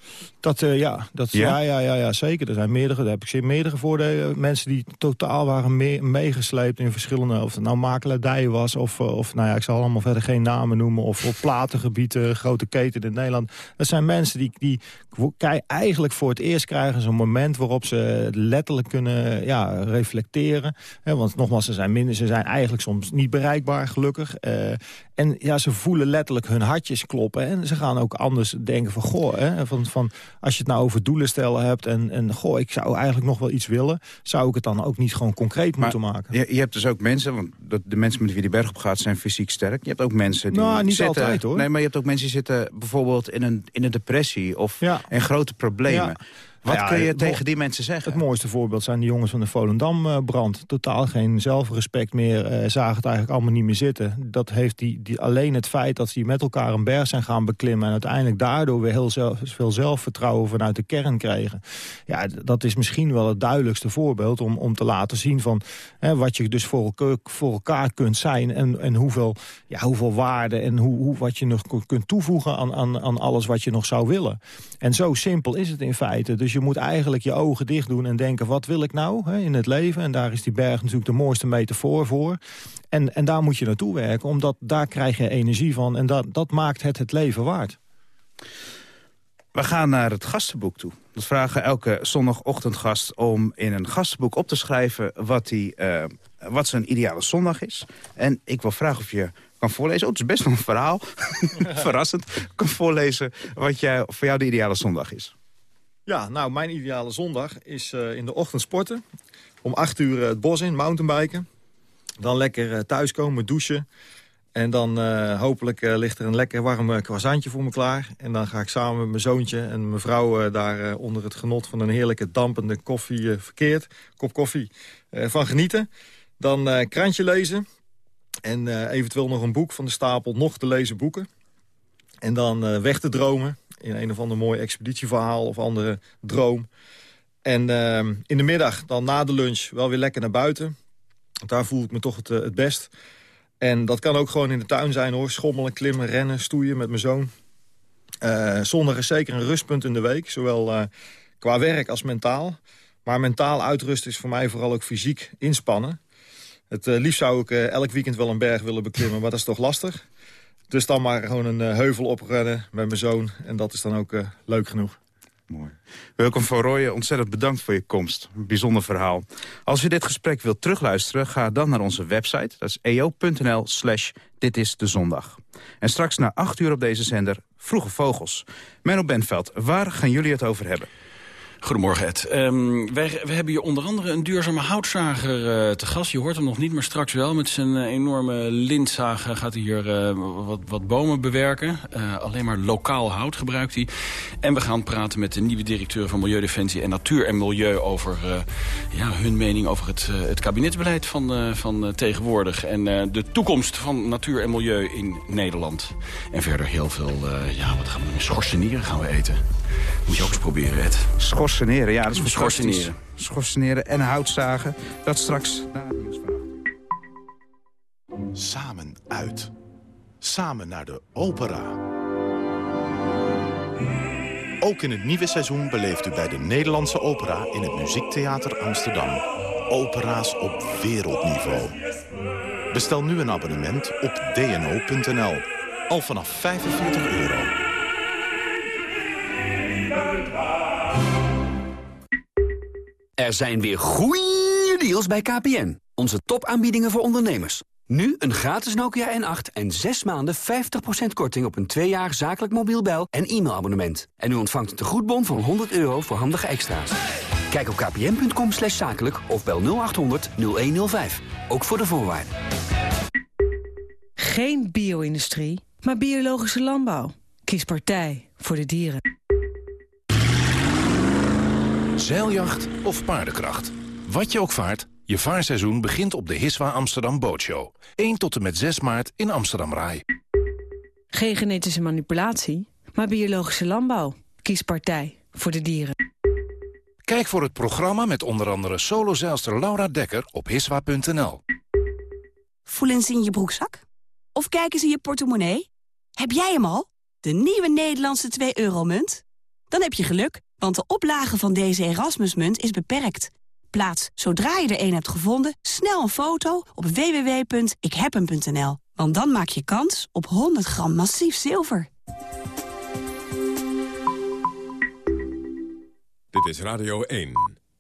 Dat, uh, ja, dat, ja? Ja, ja, ja, zeker. Er zijn meerdere, daar heb ik zeer meerdere voordelen. Mensen die totaal waren mee, meegesleept in verschillende... of het nou makelaardij was of, of, nou ja, ik zal allemaal verder geen namen noemen... of op platengebieden, grote keten in Nederland. Dat zijn mensen die... die eigenlijk voor het eerst krijgen ze een moment waarop ze letterlijk kunnen ja, reflecteren. want nogmaals, ze zijn, minder, ze zijn eigenlijk soms niet bereikbaar, gelukkig. En ja, ze voelen letterlijk hun hartjes kloppen. En ze gaan ook anders denken van, goh, hè, van, van, als je het nou over doelen stellen hebt... En, en goh, ik zou eigenlijk nog wel iets willen... zou ik het dan ook niet gewoon concreet maar moeten maken. Je, je, hebt dus ook mensen, want de mensen met wie die berg op gaat... zijn fysiek sterk. Je hebt ook mensen die nou, niet zitten... altijd, hoor. Nee, maar je hebt ook mensen die zitten bijvoorbeeld in een, in een depressie... of ja. en grote problemen. Ja. Wat Ja, kun je tegen die mensen zeggen? Het mooiste voorbeeld zijn de jongens van de Volendam-brand. Totaal geen zelfrespect meer, eh, zagen het eigenlijk allemaal niet meer zitten. Dat heeft die, die, alleen het feit dat ze met elkaar een berg zijn gaan beklimmen... en uiteindelijk daardoor weer heel zelf, veel zelfvertrouwen vanuit de kern kregen. Ja, dat is misschien wel het duidelijkste voorbeeld om, om te laten zien... van hè, wat je dus voor, elkaar- voor elkaar kunt zijn en, en hoeveel, ja, hoeveel waarde... en hoe, hoe, wat je nog ku- kunt toevoegen aan, aan, aan alles wat je nog zou willen. En zo simpel is het in feite. Dus je moet eigenlijk je ogen dicht doen en denken... wat wil ik nou hè, in het leven? En daar is die berg natuurlijk de mooiste metafoor voor. En, en daar moet je naartoe werken, omdat daar krijg je energie van. En dat, dat maakt het het leven waard. We gaan naar het gastenboek toe. We vragen elke zondagochtendgast om in een gastenboek op te schrijven... wat, die, eh, wat zijn ideale zondag is. En ik wil vragen of je kan voorlezen... Oh, het is best wel een verhaal. Verrassend. Kan voorlezen wat jij, voor jou de ideale zondag is. Ja, nou, mijn ideale zondag is eh, in de ochtend sporten. Om acht uur eh, het bos in, mountainbiken. Dan lekker eh, thuiskomen, douchen. En dan hopelijk ligt er een lekker warm croissantje voor me klaar. En dan ga ik samen met mijn zoontje en mijn vrouw daar onder het genot van een heerlijke dampende koffie verkeerd. Kop koffie van genieten. Dan krantje lezen. En eventueel nog een boek van de stapel nog te lezen boeken. En dan weg te dromen in een of ander mooi expeditieverhaal of andere droom. En ehm, in de middag, dan na de lunch, wel weer lekker naar buiten. Daar voel ik me toch het, eh, het best. En dat kan ook gewoon in de tuin zijn hoor. Schommelen, klimmen, rennen, stoeien met mijn zoon. Eh, zondag is zeker een rustpunt in de week. Zowel eh, qua werk als mentaal. Maar mentaal uitrusten is voor mij vooral ook fysiek inspannen. Het liefst zou ik elk weekend wel een berg willen beklimmen, maar dat is toch lastig. Dus dan maar gewoon een eh, heuvel oprennen met mijn zoon. En dat is dan ook eh, leuk genoeg. Mooi. Welkom van Rooyen, ontzettend bedankt voor je komst. Een bijzonder verhaal. Als je dit gesprek wilt terugluisteren, ga dan naar onze website. Dat is eo.nl slash dit is de zondag. En straks na acht uur op deze zender Vroege Vogels. Menno Benveld, waar gaan jullie het over hebben? Goedemorgen, Ed. Ehm, wij, we hebben hier onder andere een duurzame houtzager eh, te gast. Je hoort hem nog niet, maar straks wel. Met zijn eh, enorme lintzager gaat hij hier eh, wat, wat bomen bewerken. Alleen maar lokaal hout gebruikt hij. En we gaan praten met de nieuwe directeur van Milieudefensie en Natuur en Milieu... over ja, hun mening over het, het kabinetsbeleid van, van tegenwoordig... en de toekomst van natuur en milieu in Nederland. En verder heel veel, ja, wat gaan we doen? Schorsennieren gaan we eten. Moet je ook eens proberen, Ed. Schorseneren, ja, dat is Schorseneren. fantastisch. Schorseneren en houtzagen. Dat straks na het nieuws. Samen uit. Samen naar de opera. Ook in het nieuwe seizoen beleeft u bij de Nederlandse Opera... in het Muziektheater Amsterdam. Opera's op wereldniveau. Bestel nu een abonnement op dno.nl. Al vanaf 45 euro. Er zijn weer goeie deals bij KPN. Onze topaanbiedingen voor ondernemers. Nu een gratis Nokia N8 en 6 maanden 50% korting op een 2 jaar zakelijk mobiel bel- en e-mailabonnement. En u ontvangt een tegoedbon van 100 euro voor handige extra's. Kijk op kpn.com slash zakelijk of bel 0800 0105. Ook voor de voorwaarden. Geen bio-industrie, maar biologische landbouw. Kies partij voor de dieren. Zeiljacht of paardenkracht. Wat je ook vaart, je vaarseizoen begint op de Hiswa Amsterdam Bootshow. 1 tot en met 6 maart in Amsterdam Rai. Geen genetische manipulatie, maar biologische landbouw. Kies partij voor de dieren. Kijk voor het programma met onder andere solozeilster Laura Dekker op hiswa.nl. Voelen ze in je broekzak? Of kijken ze in je portemonnee? Heb jij hem al? De nieuwe Nederlandse 2-euro-munt? Dan heb je geluk, want de oplage van deze Erasmusmunt is beperkt. Plaats, zodra je er een hebt gevonden, snel een foto op www.ikhebhem.nl. Want dan maak je kans op 100 gram massief zilver. Dit is Radio 1.